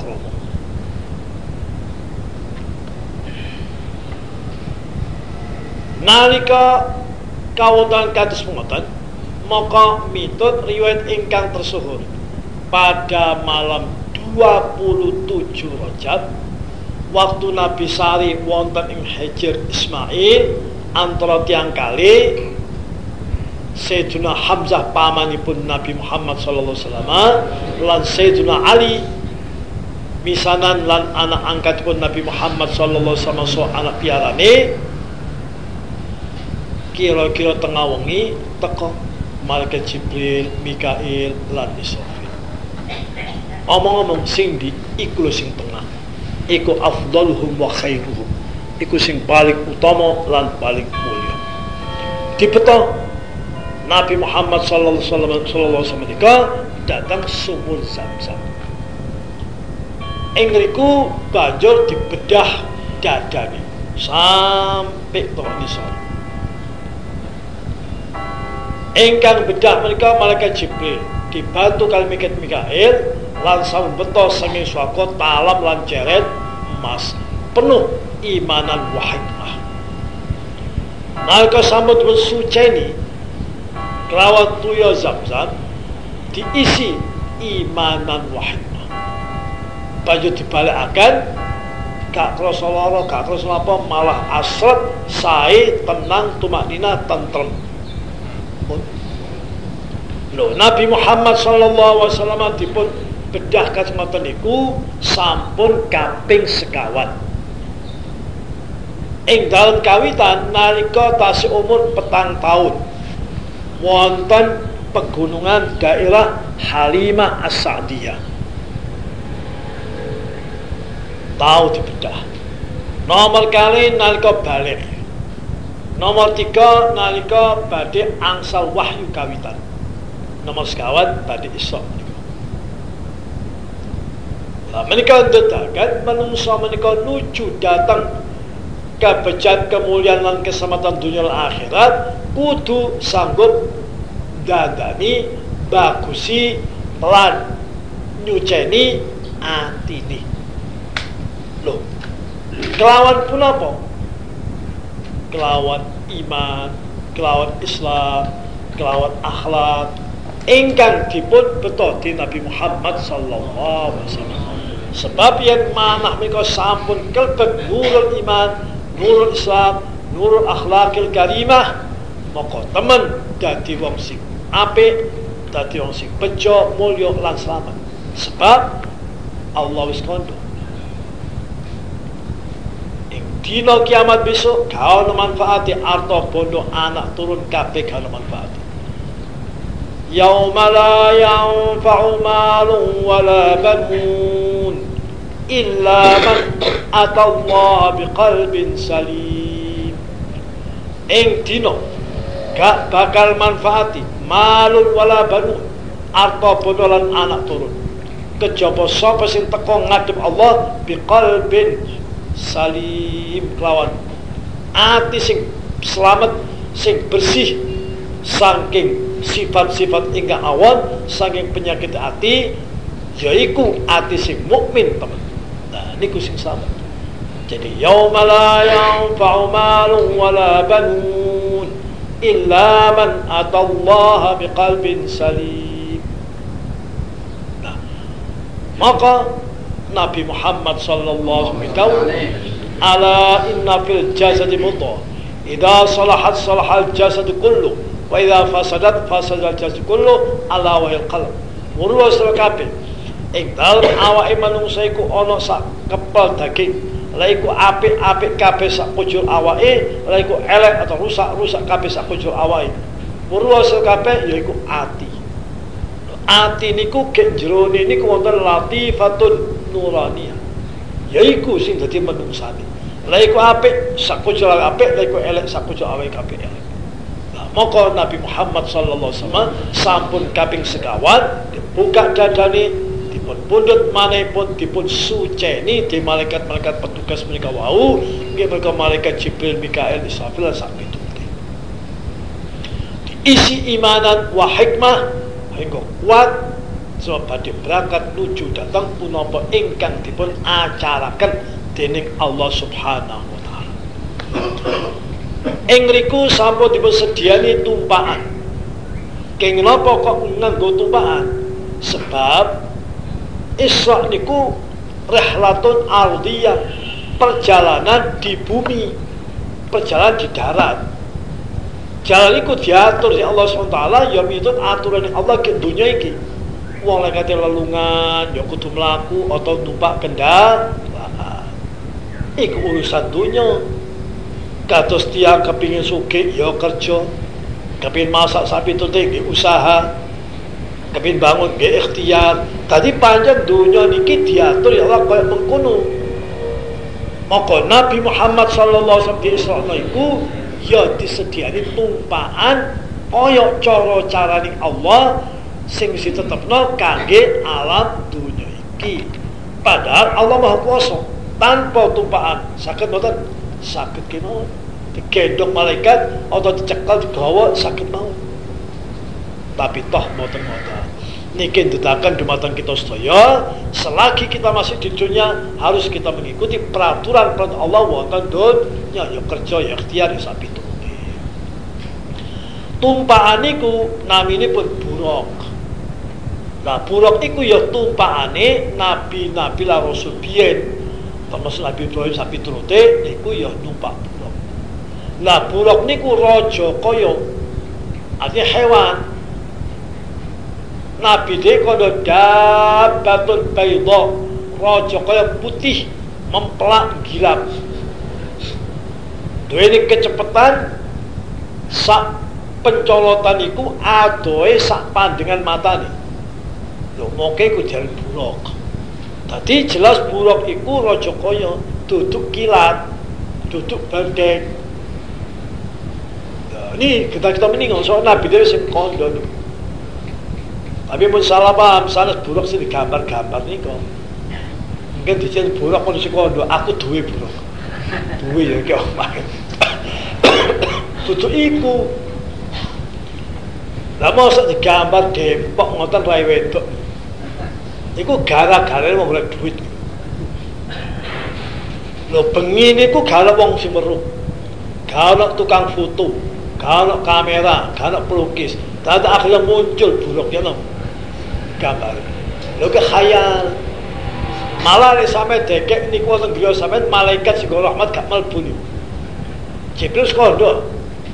nalika kawonten kados mengoten maka mitut riwayat ingkang tersuhur pada malam 27 Rajab waktu Nabi Sari wonten ing Hijr Ismail antara tiang kali Sayyidina Hamzah pamanipun Nabi Muhammad sallallahu alaihi wasallam lan Sayyidina Ali misanan lan anak angkatipun Nabi Muhammad sallallahu alaihi wasallam so anak piarane kira-kira tengah wengi teko malaikat Jibril, Mikail lan Israfil. Omong-omong sing di iku sing tengah. Iku afdaluhum wa khairuhum. Iku sing paling utama lan paling mulia. Dipeta Nabi Muhammad sallallahu alaihi wasallam datang sumur Zam-Zam. Ing riku banjur dibedah dadane sampai tok nisor Engkang bedah mereka malaikat Jibril dibantu kali mikir Mikael lan sampun beto sanging swaka talam lan emas penuh imanan wa hikmah. Nalika sambut bersuceni kelawan tuya zam-zam diisi imanan wa hikmah. Banjur akan gak terus apa malah asret, sae, tenang, tumak nina, tentrem Loh, Nabi Muhammad wasallam dipun bedah kacamata niku sampun kaping sekawan. Ing dalam kawitan nalika tasih umur petang tahun wonten pegunungan daerah Halimah As-Sa'diyah. Tahu dibedah. Nomor kali nalika balik. Nomor tiga nalika badhe angsal wahyu kawitan nomor sekawan pada esok Nah, menikah detakan menungso menikah nuju datang kebejan kemuliaan dan keselamatan dunia akhirat kudu sanggup dadani bagusi lan nyuceni atini loh kelawan pun apa? Kelawan iman kelawan Islam kelawan akhlak ingkang dipun beto di Nabi Muhammad sallallahu alaihi wasallam. Sebab yang manah menika sampun kelbet nurul iman, nurul Islam, nurul akhlakil karimah, maka teman dadi wong sing apik, dadi wong sing bejo, mulya lan selamat. Sebab Allah wis kondo. Ing dina kiamat besok kau manfaati arto bondo anak turun kabeh kau manfaati. يوم لا ينفع مال ولا بنون إلا من أتى الله بقلب سليم Ing dino gak bakal manfaati malun wala banun arta bodolan anak turun kejaba sapa sing teko ngadep Allah biqalbin salim kelawan ati sing selamat sing bersih saking sifat-sifat ingkang awan saking penyakit hati yaiku hati sing mukmin teman. Nah niku sing sama jadi yauma la yanfa'u malun wala banun illa man atallaha biqalbin salim. Nah maka Nabi Muhammad sallallahu alaihi wasallam ala inna fil jasadi mudghah. Idza salahat salahal jasadu kullu wa idza fasadat fasadal jasadu kullu ala wahil qalb. Murwa sira kabeh. Ing dalem awake manungsa iku ana sak kepel daging. La iku apik-apik kabeh sak kujur awake la iku elek atau rusak-rusak kabeh sak kujur awake. Murwa sira kabeh yaiku ati. Ati niku gek jerone niku wonten latifatun nuraniyah yaiku sing dadi menungsane la iku apik sak kujur apik la iku elek sak kujur awake kabeh elek maka Nabi Muhammad sallallahu alaihi wasallam sampun kaping sekawan dibuka dadane dipun pundhut manehipun dipun suceni di malaikat-malaikat petugas mereka wau nggih mereka malaikat Jibril Mikael Israfil lan sak diisi imanan wa hikmah hingga kuat sebab pada berangkat nuju datang punapa ingkang dipun acarakan dening Allah Subhanahu wa taala. Ing riku sampun tumpakan. Keng napa kok nganggo tumpakan? Sebab Isra niku rehlatun ardiyah, perjalanan di bumi, perjalanan di darat jalan iku diatur ya Allah SWT ya itu aturan Allah ke dunia iki wong lek kate lelungan ya kudu mlaku atau numpak kendaraan iku urusan dunia kados tiang kepingin suke ya kerja. Kepingin masak sapi tinggi usaha. Kepingin bangun ge ikhtiar. Tadi panjang dunia niki diatur ya Allah kaya mengkono. Maka Nabi Muhammad sallallahu alaihi wasallam iku ya disediani tumpaan kaya cara carane Allah sing mesti tetepno kangge alam dunia iki. Padahal Allah Maha Kuasa tanpa tumpaan. Sakit mboten sakit kena digendong malaikat atau dicekal digawa sakit mau? Tapi toh mboten mboten niki ndetaken dumateng kita sedaya selagi kita masih di dunia harus kita mengikuti peraturan peraturan Allah wonten dunya ya kerja ya ikhtiar ya sapi tumpahan iku namine pun buruk. Nah buruk iku ya tumpahane nabi-nabi la rasul biyen termasuk Nabi Ibrahim sapi turute iku ya numpak buruk nah buruk niku raja kaya artinya hewan. Nabi dia kono dabatun bayda raja kaya putih mempelak gilap. Dua kecepatan sak pencolotan iku adoe sak pandangan matane. Lho moke iku jalan buruk tadi jelas buruk iku raja kaya duduk kilat duduk bandeng nah, ini kita kita meninggal soal nabi dia sing kondo tapi pun salah paham salah buruk sih digambar-gambar nih kok mungkin dijadikan buruk pun si kondo aku duwe buruk. Duwe ya kayak omah duduk iku. Lah mosok digambar dempok ngoten rai wedok. Iku gara-gara mau golek duit. Lho bengi niku gara wong sing weruh. Gara tukang foto, gara kamera, gara pelukis. Tadi akhirnya muncul buruk ya no. Gambar. Lho ke khayal. Malah nek sampe dekek niku wonten griya sampean malaikat sing rahmat gak mlebu niku. Jibril sekondo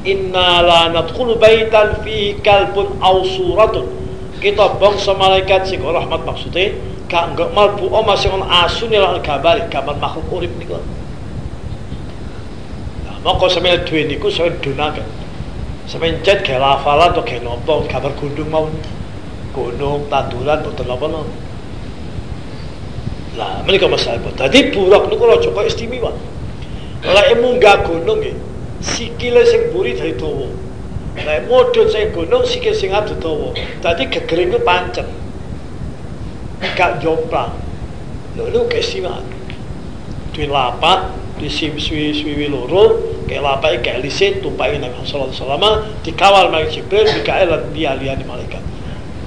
inna la nadkhulu baitan fi kalbun aw suratun kita bangsa malaikat sing rahmat maksudnya gak enggak malbu oma sing ana asune lan gambar gambar makhluk urip niku nah moko sampeyan duwe niku sampeyan dunaken sampeyan cet gawe lafalan to gawe nopo gambar gunung mau gunung tanduran boten apa no lah menika masalah tadi burak niku aja kok istimewa. Lek munggah gunung nggih sikile sing buri dadi dawa. Nek modhot sing gunung sikil sing adu dawa. Dadi gegering ku pancet. Gak jomplang. Lho lu kesimat. Duwe lapak, di siwi-siwi loro, kayak lapak kayak lisit tumpahin Nabi sallallahu alaihi wasallam dikawal Malaikat Jibril, Mikael lan liya-liyane malaikat.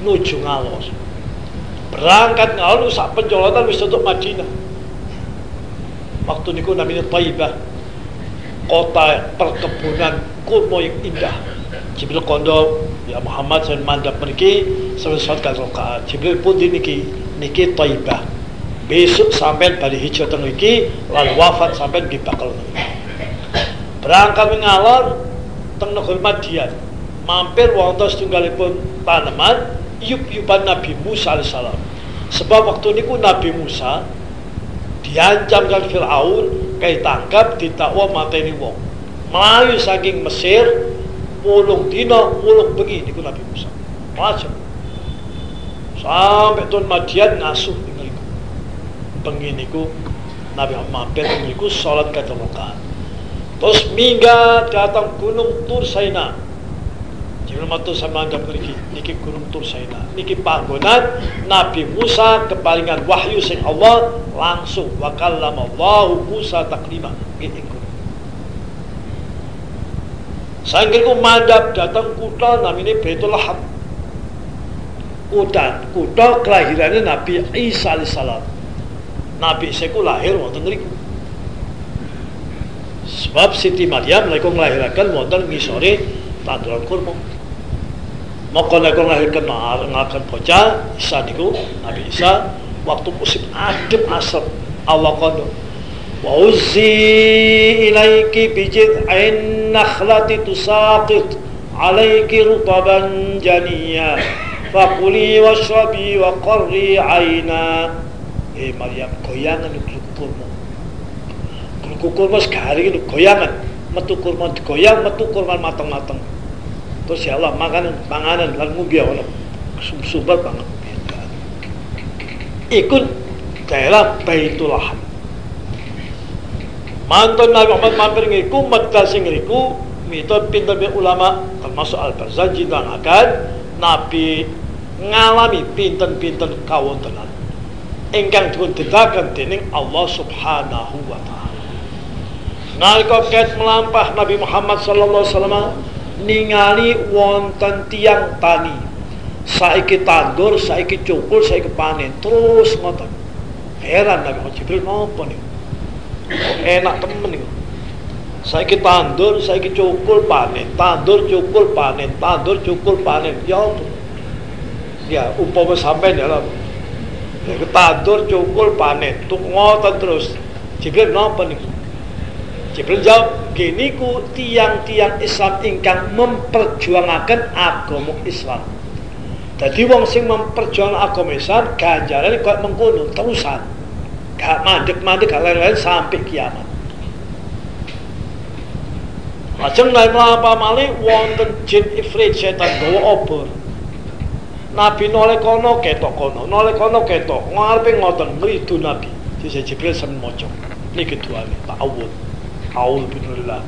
Nuju ngalos. Berangkat ngalor sak pencolotan wis tutup Madinah. Waktu niku namanya Taibah kota perkebunan kurma yang indah Jibril kondo ya Muhammad saya mandap mereka sebesar rokaat Jibril pun di niki niki taibah. Besok sampai bali hijrah teng iki lalu wafat sampai di bakal. Berangkat mengalor teng negeri Madian. Mampir wonten setunggalipun tanaman yup-yupan Nabi Musa alaihissalam sebab waktu niku Nabi Musa diancam kan Fir'aun kai tangkap ditakwa mateni wong. Melayu saking Mesir mulung dino mulung bengi niku Nabi Musa. Macam. Sampai tuan Madian ngasuh penginiku Nabi Muhammad penginiku sholat ketemukan terus mingga datang gunung Tur Saina. Jibril matur sama anda pergi niki gunung Tur Saina. Niki panggonan Nabi Musa kepalingan wahyu sing Allah langsung wa kallamallahu Musa taklima. Gitu Sangking mandap datang kota namanya Baitul Lahab. Kota, kota kelahirannya Nabi Isa alaihissalam. Nabi Isa ku lahir wonten niku. Sebab Siti Maryam lek nglahiraken wonten ngisore tanduran kurma. Maka lek nglahirkan ngakan bocah Isa niku Nabi Isa waktu musim adem asap Allah kono ilaiki bijid'in nakhlati tusaqit alaiki rutaban janiyya fakuli washrabi wa qarri aina eh Maryam goyangan itu kurma Kuku kurma sekali itu goyangan metu kurma digoyang metu matang-matang terus ya Allah makanan panganan lan ngumbi sumber banget. Ikut daerah Baitul Laham mantan Nabi Muhammad mampir ngiku medal sing ngiku mito pinter ulama termasuk Al-Barzanji dan akan Nabi ngalami pinten-pinten kawontenan ingkang dipun dedaken dening Allah Subhanahu wa taala. Nalika ket melampah Nabi Muhammad sallallahu alaihi wasallam ningali wonten tiang tani. Saiki tandur, saiki cukul, saiki panen, terus ngoten. Heran Nabi Muhammad Jibril napa niku? Enak temen niku. Saiki tandur, saiki cukul, panen, tandur, cukul, panen, tandur, cukul, panen. Ya Ya, umpama sampean ya tandur cukul panen. Tuk ngotot terus. Jibril napa niku? Jibril jawab gini ku tiang-tiang Islam ingkang memperjuangkan agama Islam. Jadi wong sing memperjuangkan agama Islam ganjaran kok mengkono terusan gak mandek-mandek gak lain-lain sampai kiamat Lajeng naik apa malih wonten jin ifrit setan gawa obor Nabi noleh kono ketok kono, noleh kono ketok. Ngarepe ngoten mridu Nabi. Sisa Jibril sen maca. Niki duane ta'awud. A'udzu billah.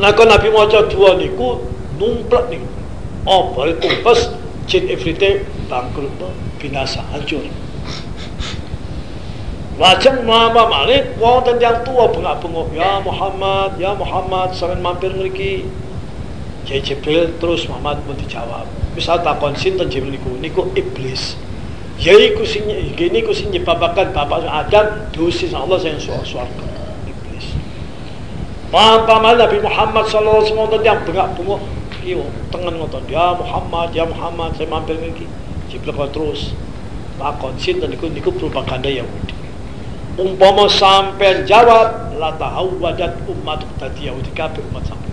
Nah kalau Nabi maca dua niku numplak niku. Balik tumpes jin ifrite bangkrut binasa hancur. Lajeng mama malik wonten yang tua bengak-bengok, "Ya Muhammad, ya Muhammad, sampeyan mampir mriki." Jibril terus Muhammad pun dijawab. Misal takon sinten Jibril niku? Niku iblis. Yaiku sing gini ku sing nyebabakan bapak Adam dosis Allah sing swarga iblis. Paham-paham Nabi Muhammad sallallahu alaihi wasallam yang bengak-bengok iyo tengen ngoten. Ya Muhammad ya Muhammad saya mampir niki Jibril terus takon sinten niku? Niku propaganda Yahudi umpama sampai jawab la tahawwadat umat tadi Yahudi kabeh umat sampai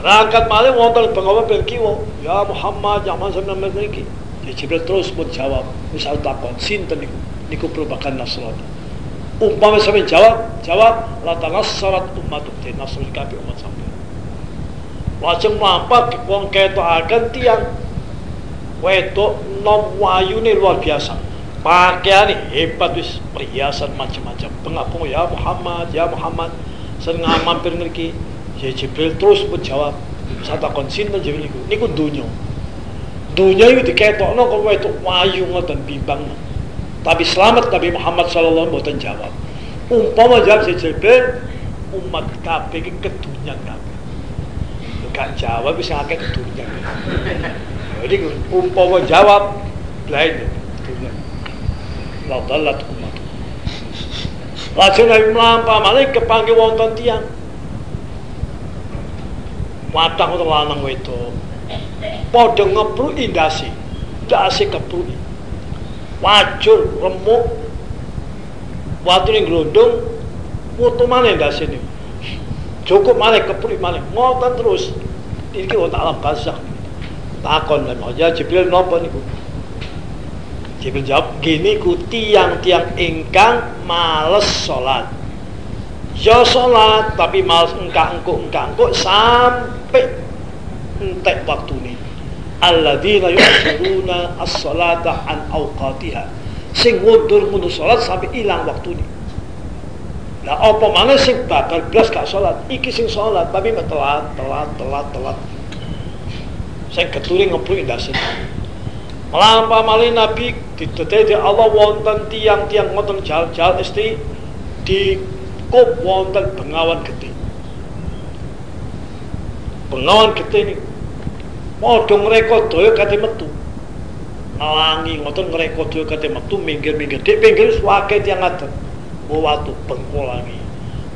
Berangkat malam wonten pengawa berkiwo, ya Muhammad jangan sampai mriki. Ya Jibril terus pun jawab, misal takon sinten niku, niku merupakan Nasrani. Umpama sampai jawab, jawab la tanassarat umat te nasr kabeh umat sampai. Lajeng mlampat wong akan tiang wedok nom wayune luar biasa. Pakaian hebat wis perhiasan macam-macam. Pengapung ya Muhammad, ya Muhammad. Sering mampir ngriki, Ya Jibril terus menjawab. Saya takon sinten Jibril niku. Niku dunya. Dunya itu diketokno kok itu wayu ngoten bimbang. Tapi selamat Nabi Muhammad sallallahu alaihi wasallam jawab. Umpama jawab si Jibril umat kabeh iki kedunyan kabeh. Gak jawab bisa akeh kedunyan. Jadi umpama jawab lain. La dalat umat. Lajeng Nabi melampah malih kepanggil wonten tiang watang utawa lanang wedok. Padha ngepruki ndase ndase kepruki wajur remuk. Waktu ini gelondong mutu mana dah sini cukup mana kepulih mana ngotan terus. Ini kita alam bazak takon dan aja Jibril nopo niku Jibril jawab gini ku tiang-tiang ingkang males sholat ya sholat tapi males engkang engkuk engkang engkuk sampai entek waktu ini alladzina yu'khiruna as-salata an awqatiha sing mundur-mundur salat sampai hilang waktu ini Nah, apa mana sing bakal belas gak salat? Iki sing salat tapi telat, telat, telat, telat. Saya keturi ngepluk indasin. Melampa mali Nabi ditete Allah wonten tiang-tiang ngoten jal-jal esti di kup wonten bengawan gede. Bengawan gede ini Padha mereka daya kate metu. Nalangi ngoten mereka daya kate metu minggir-minggir. Dik pinggir swake tiyang ngaten. Watu bengkolangi.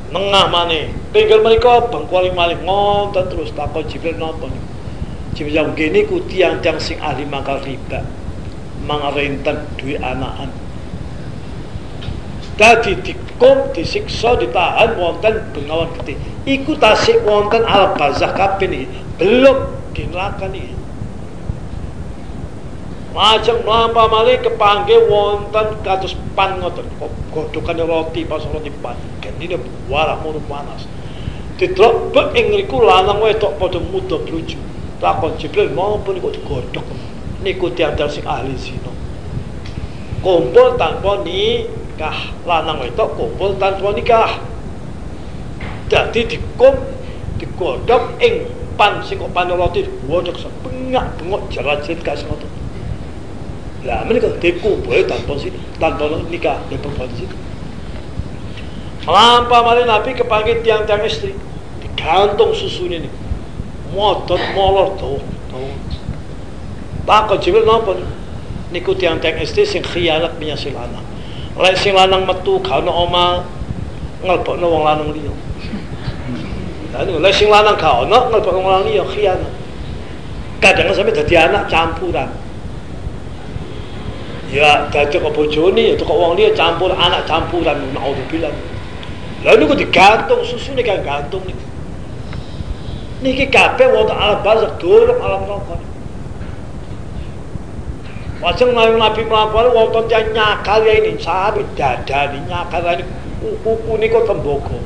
Nengah maneh. Pinggir mereka bengkolangi malih ngoten terus takon Jibril niku. Jibril yang gini ku tiang-tiang sing ahli mangkal riba. Mangrenten duwe anakan. Dadi dikum disiksa ditahan wonten bengawan gede. Iku tasik wonten al kabeh niki. Belum di nih macam melampah malih kepanggil wonten kados pan ngoten godokan roti pas roti pan ini warak mulu panas ditrok bek ing lanang wedok muda bluju takon Jibril napa niku digodhog niku tiang-tiang sing ahli zina. Kumpul tanpa nikah. Lanang wedok kumpul tanpa nikah. Jadi dikum digodhog ing pan sing kok pan roti wojok sepengak bengok jerat-jerit gak ngoten. Lah menika dikumpul tanpa sini tanpa nikah di situ. Melampah malah Nabi kepanggil tiang-tiang istri. Digantung susu ini modot molor tuh tuh takut Jibril napa niku tiang-tiang istri sing khianat punya si lanang lek sing lanang metu kana oma ngelbokno wong lanang liya Anu, lah sing lanang gak ono ngelbok wong lanang ya khianat. Kadang sampe dadi anak campuran. Ya dadi kok bojone ya kok wong liya campur anak campuran naudzubillah. Lah niku digantung susune kan gantung niku. Niki kabeh wonten alam barzakh durung alam neraka. Wajeng nabi nabi melampau wonten yang nyakal ya ini sahabat dadani nyakal ini kuku niku tembogo.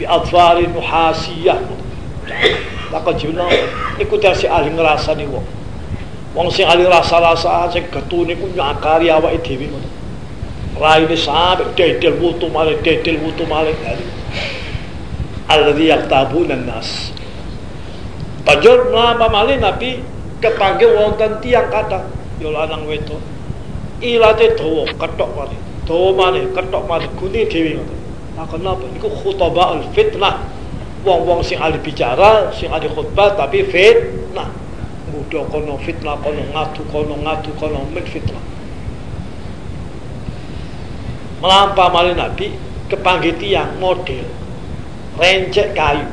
Bi adfari nuhasiyah. Maka juna iku si ahli ngrasani wong. Wong sing ahli rasa-rasa sing getune ku nyakari awake dhewe ngono. Raine sampe dedel wutu malih dedel wutu malih alladhi yaktabuna nas Banjur mlamba malih Nabi kepanggil wonten tiang kata yo lanang wedok ilate dawa ketok malih dawa malih ketok malih gune dhewe ngono Nah kenapa? Itu al fitnah. Wong-wong sing ahli bicara, sing ahli khutbah tapi fitnah. Mudah kono fitnah kono ngatu kono ngatu kono min fitnah. Melampah malin Nabi kepanggil tiang model rencek kayu.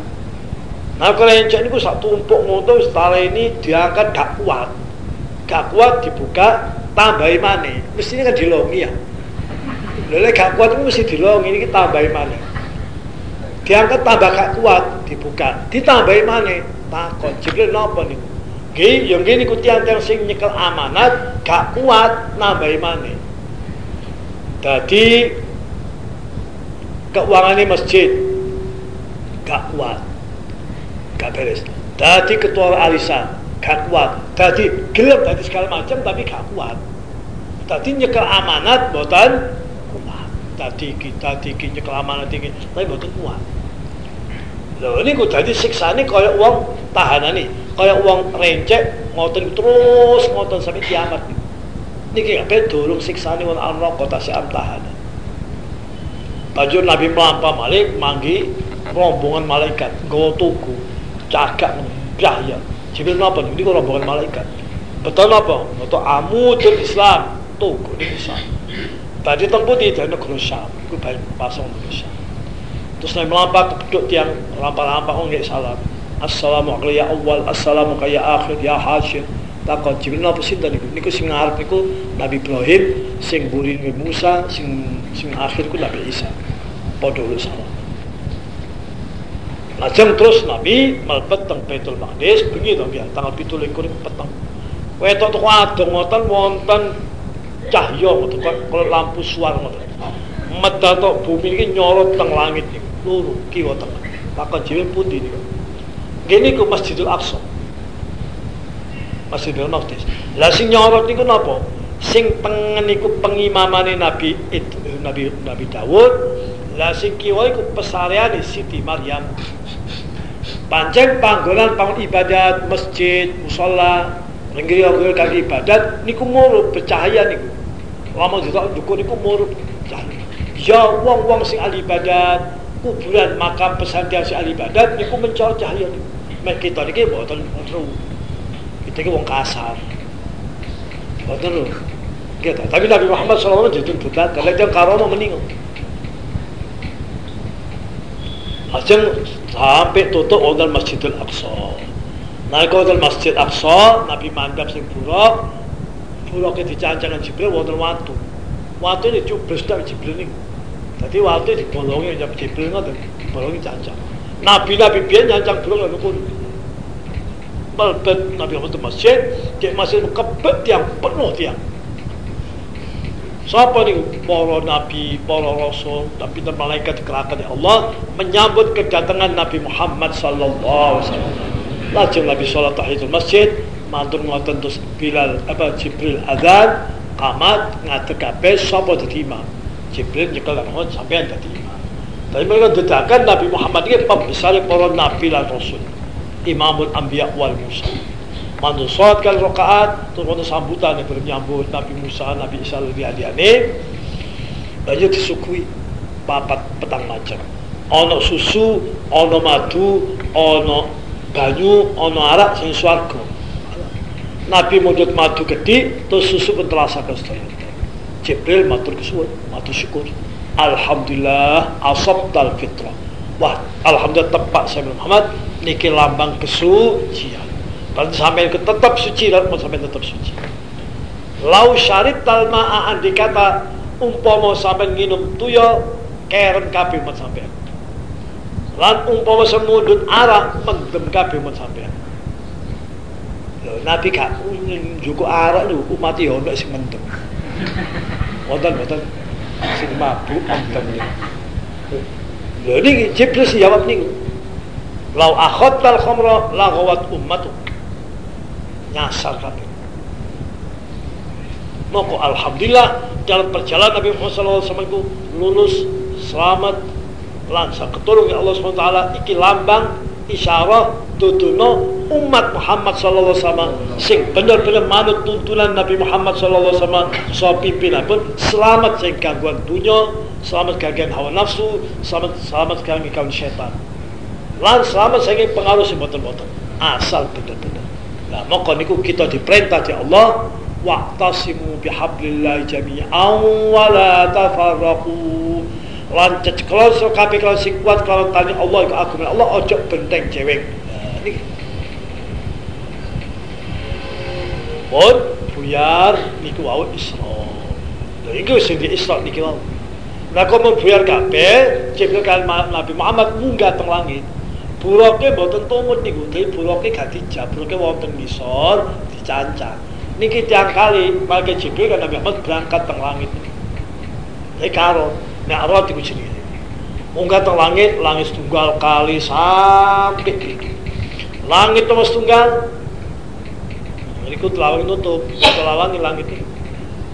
Nah kalau rencek ini sak tumpuk motor setelah ini diangkat gak kuat. Gak kuat dibuka tambahi mana? Mestinya kan dilongi ya Lele gak kuat mesti dilong ini kita tambahin mana? Diangkat tambah gak kuat dibuka, ditambahin mana? Takut. Jibril napa nih? Gini, yang gini ku tiang-tiang sing nyekel amanat gak kuat nambahin mana? Jadi keuangannya masjid gak kuat, gak beres. Jadi ketua alisan gak kuat. Jadi gelap tadi segala macam tapi gak kuat. Tadi nyekel amanat buatan tadi kita tinggi kelamaan tinggi tapi betul kuat Lho ini kok jadi siksa ini kayak uang tahanan nih, kayak uang rencek ngotot terus ngotot sampai kiamat nih. Kayak bedurung siksa ini uang Allah kota siam tahanan. Baju Nabi melampau malik manggi rombongan malaikat gawa tugu cagak ya. Jibril napa nih? Ini rombongan malaikat. Betul apa? Betul amudul Islam tugu di Islam. Tadi tempuh di negara Syam, itu baik pasang negara Syam. Terus naik melampak kepeduk tiang lampak-lampak oh nggak salam. Assalamu ya awal, assalamu ya akhir, ya hasyir. takon Jibril napa sinten niku niku sing ngarep niku Nabi Ibrahim sing buri Musa sing sing akhir ku Nabi Isa padha sama Lajeng terus Nabi melebet teng Baitul Maqdis bengi to biar tanggal 17 petang. Wetok teko adong ngoten wonten cahya ngoten lampu suar ngoten. Medal tok bumi iki nyorot teng langit niku loro kiwa tengah. Takon Jibril pundi niku? Gini ku Masjidil Aqsa. Masjidil Maqdis. Lah sing nyorot niku napa? Sing tengen niku pengimamane Nabi itu Nabi Nabi Dawud. Lah sing kiwa iku pesareane Siti Maryam. Pancen panggonan panggon ibadat masjid, musola, renggiri kali ibadat niku murup bercahaya niku. Lama juga duku niku murup. Ya wong-wong sing ahli ibadat, kuburan makam pesantren sing ahli ibadat niku mencor cahaya niku. Mek kita niki mboten terus kita wong kasar. Betul lho. Gitu. Tapi Nabi Muhammad SAW dituntutkan karena dia karena meninggal. Ajeng sampai tutup odal Masjidil Aqsa. Naik odal Masjid Aqsa, Nabi mandap sing buruk, buruknya dicancangan Jibril wonten watu. Watu ini cubres dari Jibril ini. Jadi watu dibolongi nyap Jibril ngoten, dibolongi cancang. Nabi-nabi biyen nyancang buruk ngono melbet Nabi Muhammad masjid di masjid kebet tiang penuh tiang Siapa nih para nabi, para rasul, tapi dan malaikat kerahkan ya Allah menyambut kedatangan Nabi Muhammad sallallahu alaihi wasallam. Lajeng Nabi salat tahiyatul masjid, matur ngoten terus Bilal apa Jibril azan, qamat ngadeg kabeh sapa dadi imam. Jibril nyekel nang sampean dadi imam. Tapi mereka dedakan Nabi Muhammad ini pembesar para nabi dan rasul imamul anbiya wal musa mandu sholat kali rokaat terus ada sambutan yang bernyambut Nabi Musa Nabi Isa lebih adiane banyak disukui papat petang macam ono susu ono madu ono banyu ono arak sing swarga. Nabi mujud madu gede terus susu pun terasa ke Jibril matur kesuwun matur syukur. Alhamdulillah asab tal fitrah. Wah Alhamdulillah tepat saya Muhammad. Niki lambang kesucian. Kalau sampai tetap suci mau sampai tetap suci. Lau syarit talma andi kata umpama sampai nginum tuyo keren kabeh mau sampai. Lan umpama semudut arak mendem kabeh mau sampai. Nabi kak juga arak lu umat yo ndak sing mendem. Wonten wonten sing mabuk mendem. Lho niki Jibril jawab niku. Lau tal khamra lagawat ummatu. Nyasar kabeh. Moko alhamdulillah dalam perjalanan Nabi Muhammad SAW itu lulus selamat lancar ketulung ya Allah SWT iki lambang isyarah tutuno umat Muhammad sallallahu alaihi wasallam sing benar-benar manut tuntunan Nabi Muhammad sallallahu alaihi wasallam. So pun selamat sing gangguan dunia selamat gangguan hawa nafsu selamat selamat gangguan syaitan lan selama saya ingin pengaruh si botol-botol asal benar-benar nah maka niku kita diperintah di Allah waqtasimu bihablillahi jami'an wa la tafarraqu. Lan ceceklo so kabeh kalau sing kuat kalau tani Allah iku aku Allah ojo benteng cewek nah, niki pun buyar niku wau Isra. Lha iku sing di Isra niki wau. Nah, kau mau buyar kabeh, Jibril kan Nabi Muhammad munggah teng langit. Buroke mboten tumut niku. Dhewe buroke gak dijab buroke wonten ngisor dicancang. Niki tiang kali malaikat Jibril kan Nabi Muhammad berangkat teng langit. Iki karo arwah iku jenenge. Munggah teng langit langit tunggal kali sampai langit nomor tunggal niku telawang nutup telawang langit.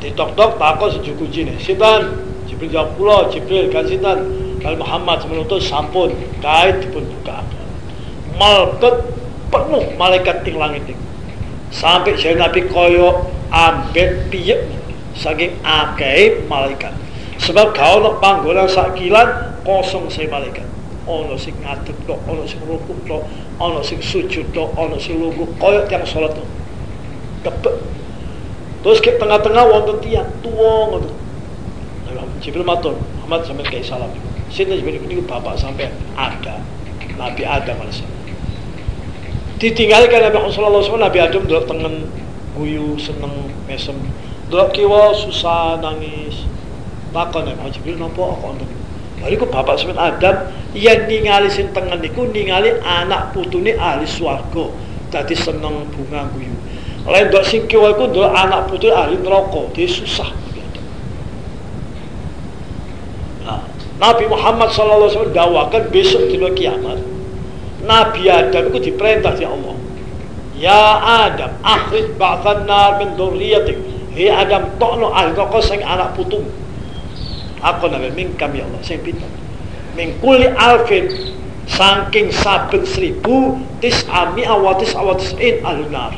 Ditok-tok takon sejuk kujine sinten Jibril jawab kula Jibril kan sinten Kalau Muhammad menuntut sampun kait dipun buka malaikat penuh malaikat ting langit ting. Sampai saya Nabi koyo ambet piyek saking akeh malaikat. Sebab kau nak panggonan sakilan kosong saya malaikat. Ono sing ngadep tok, ono sing rukuk tok, ono sing sujud tok, ono sing lungguh koyo tiang salat tok. Kepek. Terus ke tengah-tengah wonten tiang tua ngoten. Jibril matur, Muhammad sampai kayak salam. Sini Jibril ini bapak sampai ada. Nabi Adam alaihissalam ditinggalkan Nabi Muhammad SAW Nabi Adam dulu tengen guyu seneng mesem delok kiwa susah nangis takon nek Jibril napa kok ngoten Lalu ku bapak sampeyan Adam yang ningali sing tengen niku ningali anak putune ahli swarga dadi seneng bunga guyu. Lain dok sing kiwa iku ndok anak putu ahli neraka, dia susah. Nah, Nabi Muhammad sallallahu alaihi wasallam dawakan besok di kiamat. Nabi Adam itu diperintah di Allah. Ya Adam, akhrij ba'than nar min dzurriyyatik. Hei Adam, tokno ahli neraka sing anak putumu. Aku nabi mingkam ya Allah, saya pintar. Mingkuli alfin saking saben seribu tis'ami awatis awatis in alunar.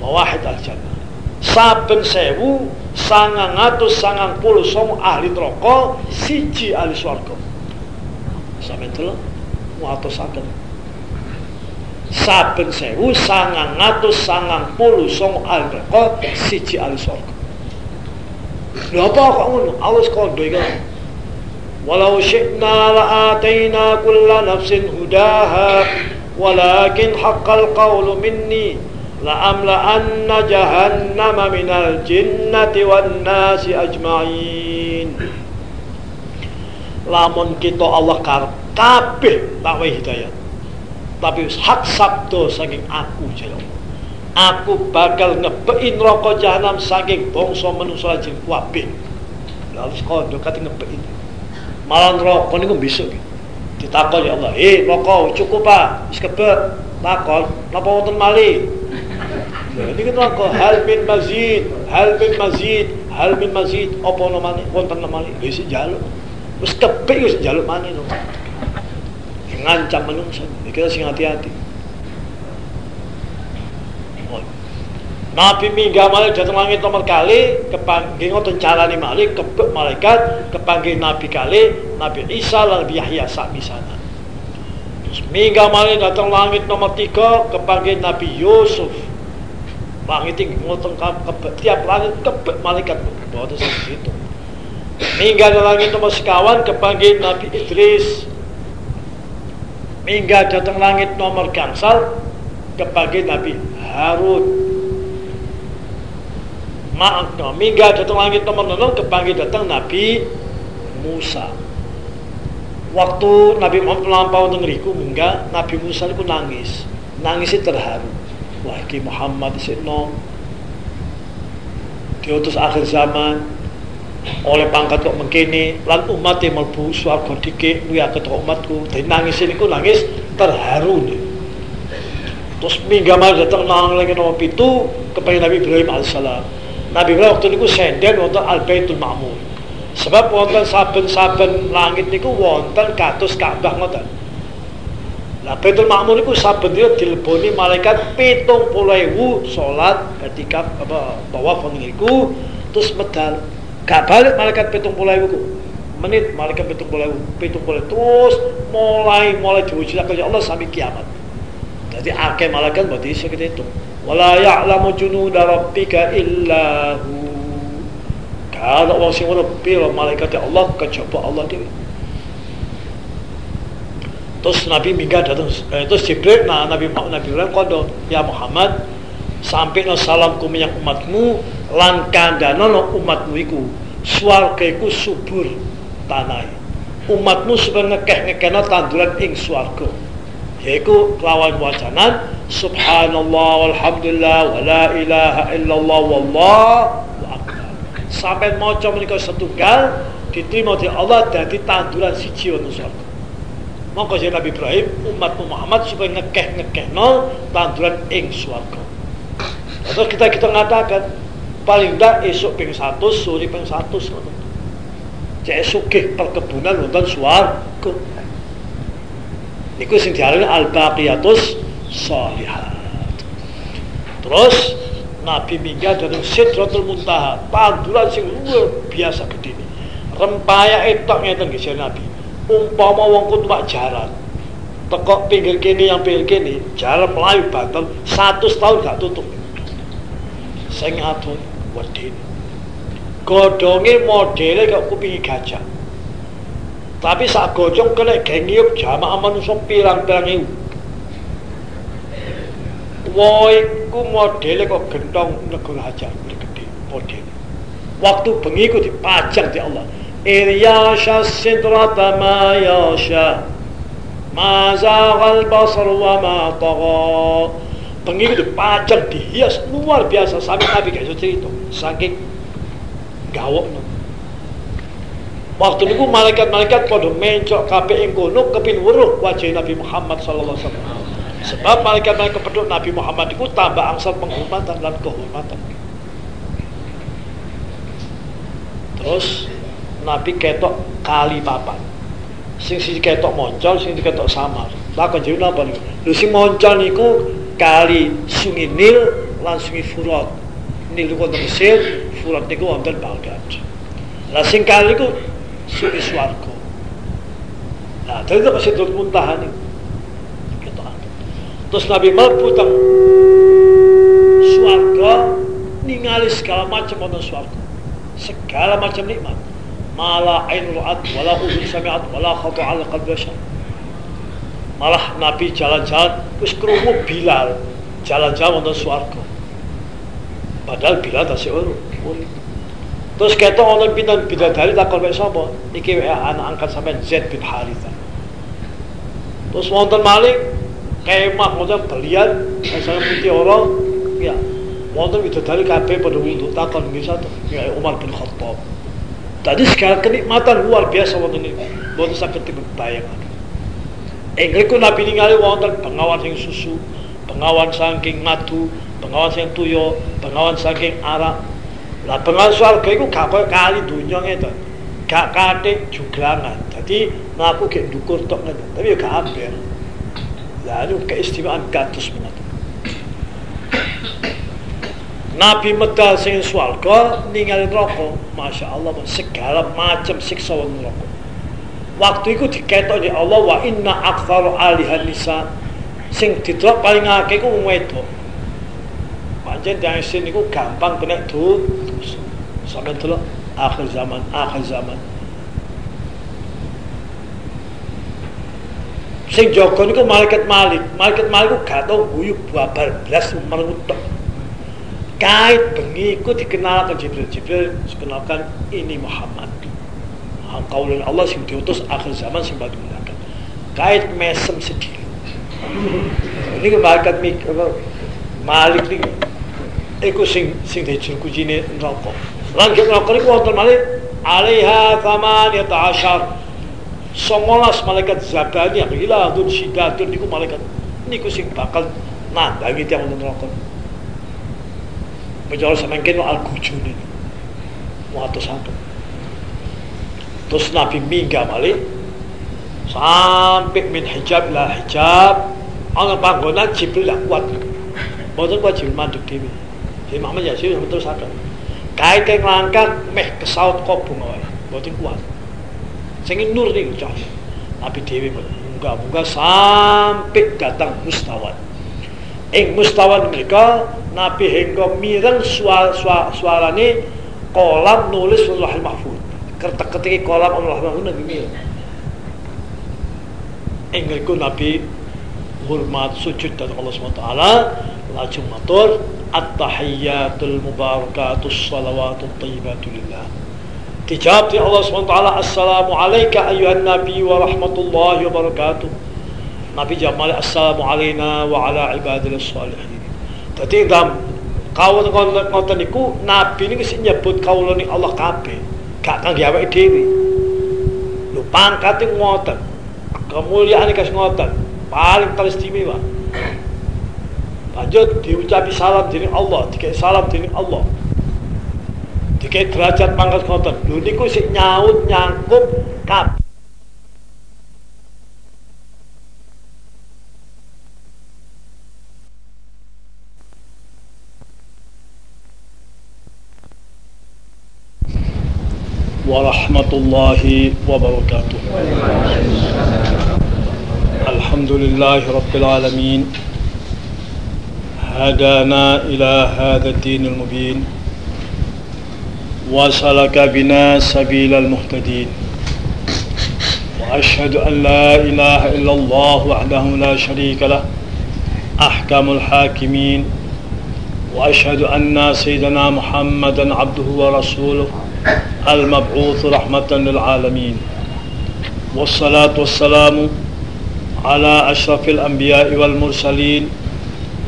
Mawahid al jannah. Saben sewu sangang atus sangang puluh song ahli neraka siji ahli swarga. Sampai itu atus akan. Saben sewu sangang atus sangang puluh song ahli neraka siji ahli swarga. Lha apa kok ngono? Awas kondo iki. Walau syi'na la'ataina kulla nafsin hudaha walakin haqqal qawlu minni jahannama minal jinnati wan nasi ajma'in. Lamun kita Allah karep kabeh tak hidayah. Tapi hak sabdo saking aku jero aku bakal ngebein rokok jahanam saking bangsa manusia jin kabeh. Lalu sekondo kate ngebein malah rokok niku besok. Ditakon ya Allah. Eh rokok cukup pak. Wis takon napa wonten mali ini kan rokok hal min mazid hal min mazid hal min mazid apa namanya? Wonten mali wis jaluk. Wis kebek wis jaluk maneh no ngancam manusia kita sing hati-hati. Nabi mingga malih datang langit nomor kali kepanggih ngoten carane malih kebek malaikat kepanggih Nabi kali Nabi Isa lan Nabi Yahya sak misana. Terus mingga malih datang langit nomor tiga kepanggih Nabi Yusuf. Langit tinggi ngoten kebek. Tiap langit kebek malaikat. Bawa terus situ. Mingga langit nomor sekawan kepanggih Nabi Idris. Mingga datang langit nomor gangsal kepanggih Nabi Harun. Maaf no, mingga datang langit nomor nomor kepanggil datang Nabi Musa. Waktu Nabi Muhammad melampau ngeriku mingga Nabi Musa itu nangis. Nangisnya terharu wah ki Muhammad nom diutus akhir zaman. Oleh pangkat kok mengkini. Lan umat yang melbu suarga dike lu ya ketua umatku. Dan nangis ini ku nangis terharu nih terus mingga malam datang nang lagi nomor itu kepada Nabi Ibrahim alaihissalam. Nabi Ibrahim waktu niku senden wonten Al Baitul Ma'mur. Sebab wonten saben-saben langit niku wonten kados Ka'bah ngoten. Lah Baitul Ma'mur niku saben dina dileboni malaikat 70.000 salat ketika apa tawaf niku terus medal. Gak balik malaikat 70.000 ku. Menit malaikat 70.000 70 terus mulai mulai diwujudake Allah sampai kiamat. Jadi akeh malaikat berarti kita hitung wala ya'lamu junuda rabbika illa hu kalau orang sing piro malaikat Allah kejaba Allah dewi terus Nabi minggat datang. Eh, terus Jibril nah Nabi Nabi Ibrahim kodo ya Muhammad sampai no salamku minyak umatmu lan kandana no umatmu iku swarga iku subur tanah. Umatmu sebenarnya ngekeh ngekena tanduran ing swarga yaitu kelawan wacanan subhanallah walhamdulillah wa la ilaha illallah wallahu akbar. Sampai maca menika setunggal diterima di Allah dadi tanduran siji swarga mongko jadi Nabi Ibrahim umat Muhammad supaya ngekeh nol tanduran ing swarga terus kita kita mengatakan paling tidak esok ping satu suri ping satu cek esok perkebunan wonten swarga Iku sing diarani al-baqiyatus sholihat. Terus Nabi minggat dari Sidratul Muntaha, tanduran sing luar biasa gede. Rempaya etok ngeten Nabi. Umpama wong ku numpak jaran, tekok pinggir kene yang pinggir kene, jalan melayu batal, satu tahun gak tutup. Sing adon wedine. Godhonge modele kok kupingi gajah. Tapi saat gojong kena gengiup jamaah manusia pirang-pirang iu. Woi iku modele kok gentong negara hajar gede model waktu bengi ku dipajang di Allah Iryasha sidrata ma yasha ma zaghal basar wa ma tagha bengi ku dipajang dihias luar biasa. Sampai Nabi kayak cerita. Saking gawok Waktu itu malaikat-malaikat pada mencok kabeh ing kono kepin weruh wajah Nabi Muhammad sallallahu alaihi wasallam. Sebab malaikat-malaikat penduduk Nabi Muhammad itu tambah angsal penghormatan dan kehormatan. Terus Nabi ketok kali papan. Sing sisi ketok moncol, sing ketok samar. Lakon jadi apa nih? Lu sing moncol niku kali sungai Nil lan sungai Furat. Nil itu wonten Mesir, Furat niku wonten Baghdad. Lah sing kali niku sungai swarga. Nah, terus itu Sidratul Muntaha nih. Terus Nabi mlebu teng swarga ningali segala macam wonten swarga. Segala macam nikmat. Mala ain ru'at wala udhun sami'at wala khata ala qalbi. Malah Nabi jalan-jalan terus krungu Bilal jalan-jalan wonten swarga. Padahal Bilal tasih urip. Terus kita orang pindah bidadari takon mek sapa? Iki anak angkat sampean Zaid bin Harithah. Terus wonten malih kemah wonten belian saya putih orang ya wonten kabeh pada wudu takon bisa tuh ya Umar bin Khattab. Tadi segala kenikmatan luar biasa wonten ini. Boten saged dibayangkan. Engkau Nabi ningali wonten pengawan sing susu, pengawan saking madu, pengawan sing tuyo, pengawan saking arak, lah pengal swarga iku gak koyo kali donya ngene Gak kathik juglangan. Dadi mlaku gek ndukur tok ngene. Tapi gak. Lah itu keistimewaan kados menawa. Nabi medal sing swarga ningali neraka, Masya Allah segala macam siksa wong neraka. Waktu itu diketok di Allah wa inna aktsaru alihan nisa sing didelok paling akeh ku wong wedok. Pancen yang sini ku gampang kena tuh sampai delok akhir zaman, akhir zaman. Sing jaga niku malaikat Malik. Malaikat Malik ku gak tau guyu babar blas merengutok. Kait bengi ku dikenal ke Jibril. Jibril dikenalkan ini Muhammad. Kaulun Allah sing diutus akhir zaman sing gunakan. Kait mesem sedih. Ini ke malaikat Malik ini Iku sing sing dicur kujine neraka. Lan gek neraka niku wonten malih alaiha thamaniyata asyar. Songolas malaikat zabani yang gila dun shidatun niku malaikat niku sing bakal nandangi tiang neraka. Semangkin al kujune. Mau atus satu. Terus Nabi mingga malih sampai min hijab lah hijab ana panggonan Jibril yang kuat. Mboten kuat Jibril mandek dhewe. Jadi Muhammad Yasir betul sadar. Kait yang langkah meh kesaut kok bunga wae. Mboten kuat. Sing nur niku cahya. Nabi Dewi munggah-munggah sampai datang mustawan. Ing mustawan mereka Nabi hingga mireng suara suara suarane kolam nulis Allahul Mahfud. Kertek ketiki kolam Allah Mahfud Nabi mireng. Ing Nabi hormat sujud dan Allah SWT laju matur at-tahiyyatul mubarakatus salawatul tayyibatu lillah dijawab di Allah SWT assalamu alaika ayuhan nabi wa rahmatullahi wa barakatuh Nabi jawab assalamu alaina wa ala ibadillah salihin. Jadi dalam kawan ngoten niku nabi ini sing nyebut kaulane Allah kabeh. Gak kangge awake dhewe. Lho pangkate ngoten. Kemuliaan kas ngoten. Paling teristimewa lanjut diucapi salam dari Allah dikai salam dari Allah. Dikai derajat pangkat khoton lho niku sik nyaut nyangkup kap warahmatullahi wabarakatuh Alhamdulillah Rabbil Alamin هدانا إلى هذا الدين المبين. وسلك بنا سبيل المهتدين. وأشهد أن لا إله إلا الله وحده لا شريك له. أحكم الحاكمين. وأشهد أن سيدنا محمدا عبده ورسوله. المبعوث رحمة للعالمين. والصلاة والسلام على أشرف الأنبياء والمرسلين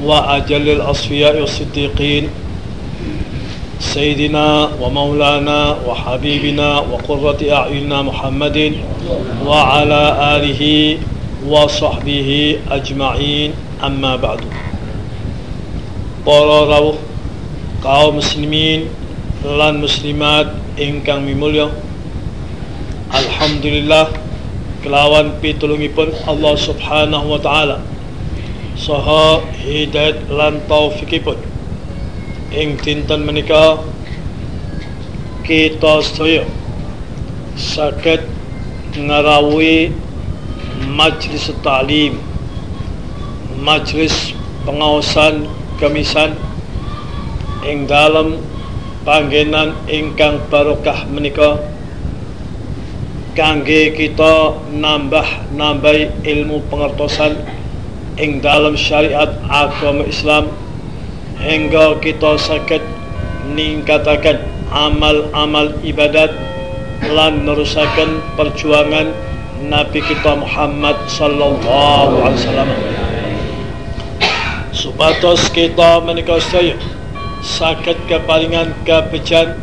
وأجل الأصفياء والصديقين. سيدنا ومولانا وحبيبنا وقرة أعيننا محمد وعلى آله وصحبه أجمعين. أما بعد. Rawuh kaum muslimin lan muslimat ingkang mimulya. Alhamdulillah kelawan pitulungipun Allah Subhanahu wa taala. Saha hidayat lan taufikipun. Ing dinten menika kita sedaya saged ngarawuhi majlis ta'lim majlis pengawasan kemisan ing dalam panggenan ingkang barokah menika kangge kita nambah nambai ilmu pengertosan ing dalam syariat agama Islam hingga kita sakit ningkatakan amal-amal ibadat lan nerusakan perjuangan Nabi kita Muhammad sallallahu alaihi wasallam. Supados kita menika sedaya saged keparingan kebejan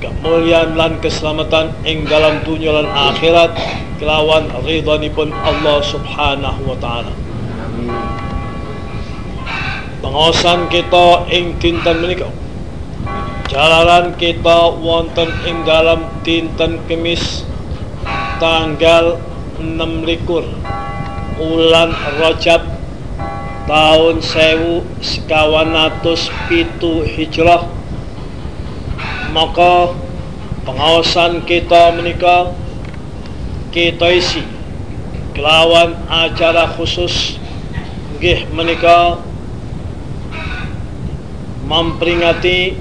kemuliaan lan keselamatan ing dalam dunia lan akhirat kelawan ridhanipun Allah Subhanahu wa taala. Pengawasan kita ing dinten menika jalaran kita wonten ing dalam dinten Kemis tanggal 6 likur ulan Rajab tahun sewu sekawan atus pitu hijrah. Maka pengawasan kita menikah kita isi kelawan acara khusus gih menikah memperingati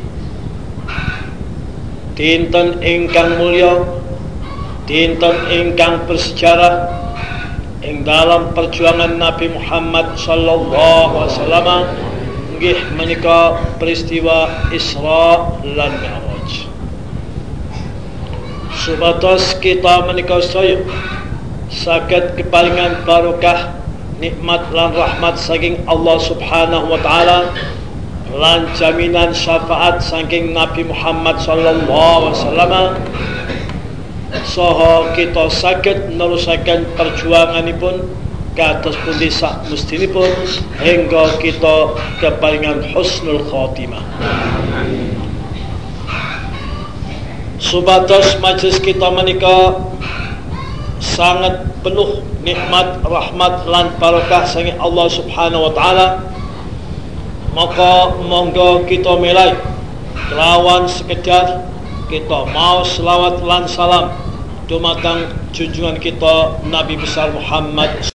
dinten ingkang mulia dinten ingkang bersejarah ing dalam perjuangan Nabi Muhammad sallallahu alaihi wasallam nggih menika peristiwa Isra lan Mi'raj. Subatos kita menika saya saged kepalingan barokah nikmat lan rahmat saking Allah Subhanahu wa taala lan jaminan syafaat saking Nabi Muhammad sallallahu alaihi wasallam saha kita saged nerusaken perjuanganipun kados pundi sak mestinipun hingga kita keparingan husnul khotimah. Subatos majlis kita menika sangat penuh nikmat, rahmat lan barokah sangi Allah Subhanahu wa taala. Maka monggo kita mulai kelawan sekedar kita mau selawat lan salam. Dumateng junjungan kita Nabi besar Muhammad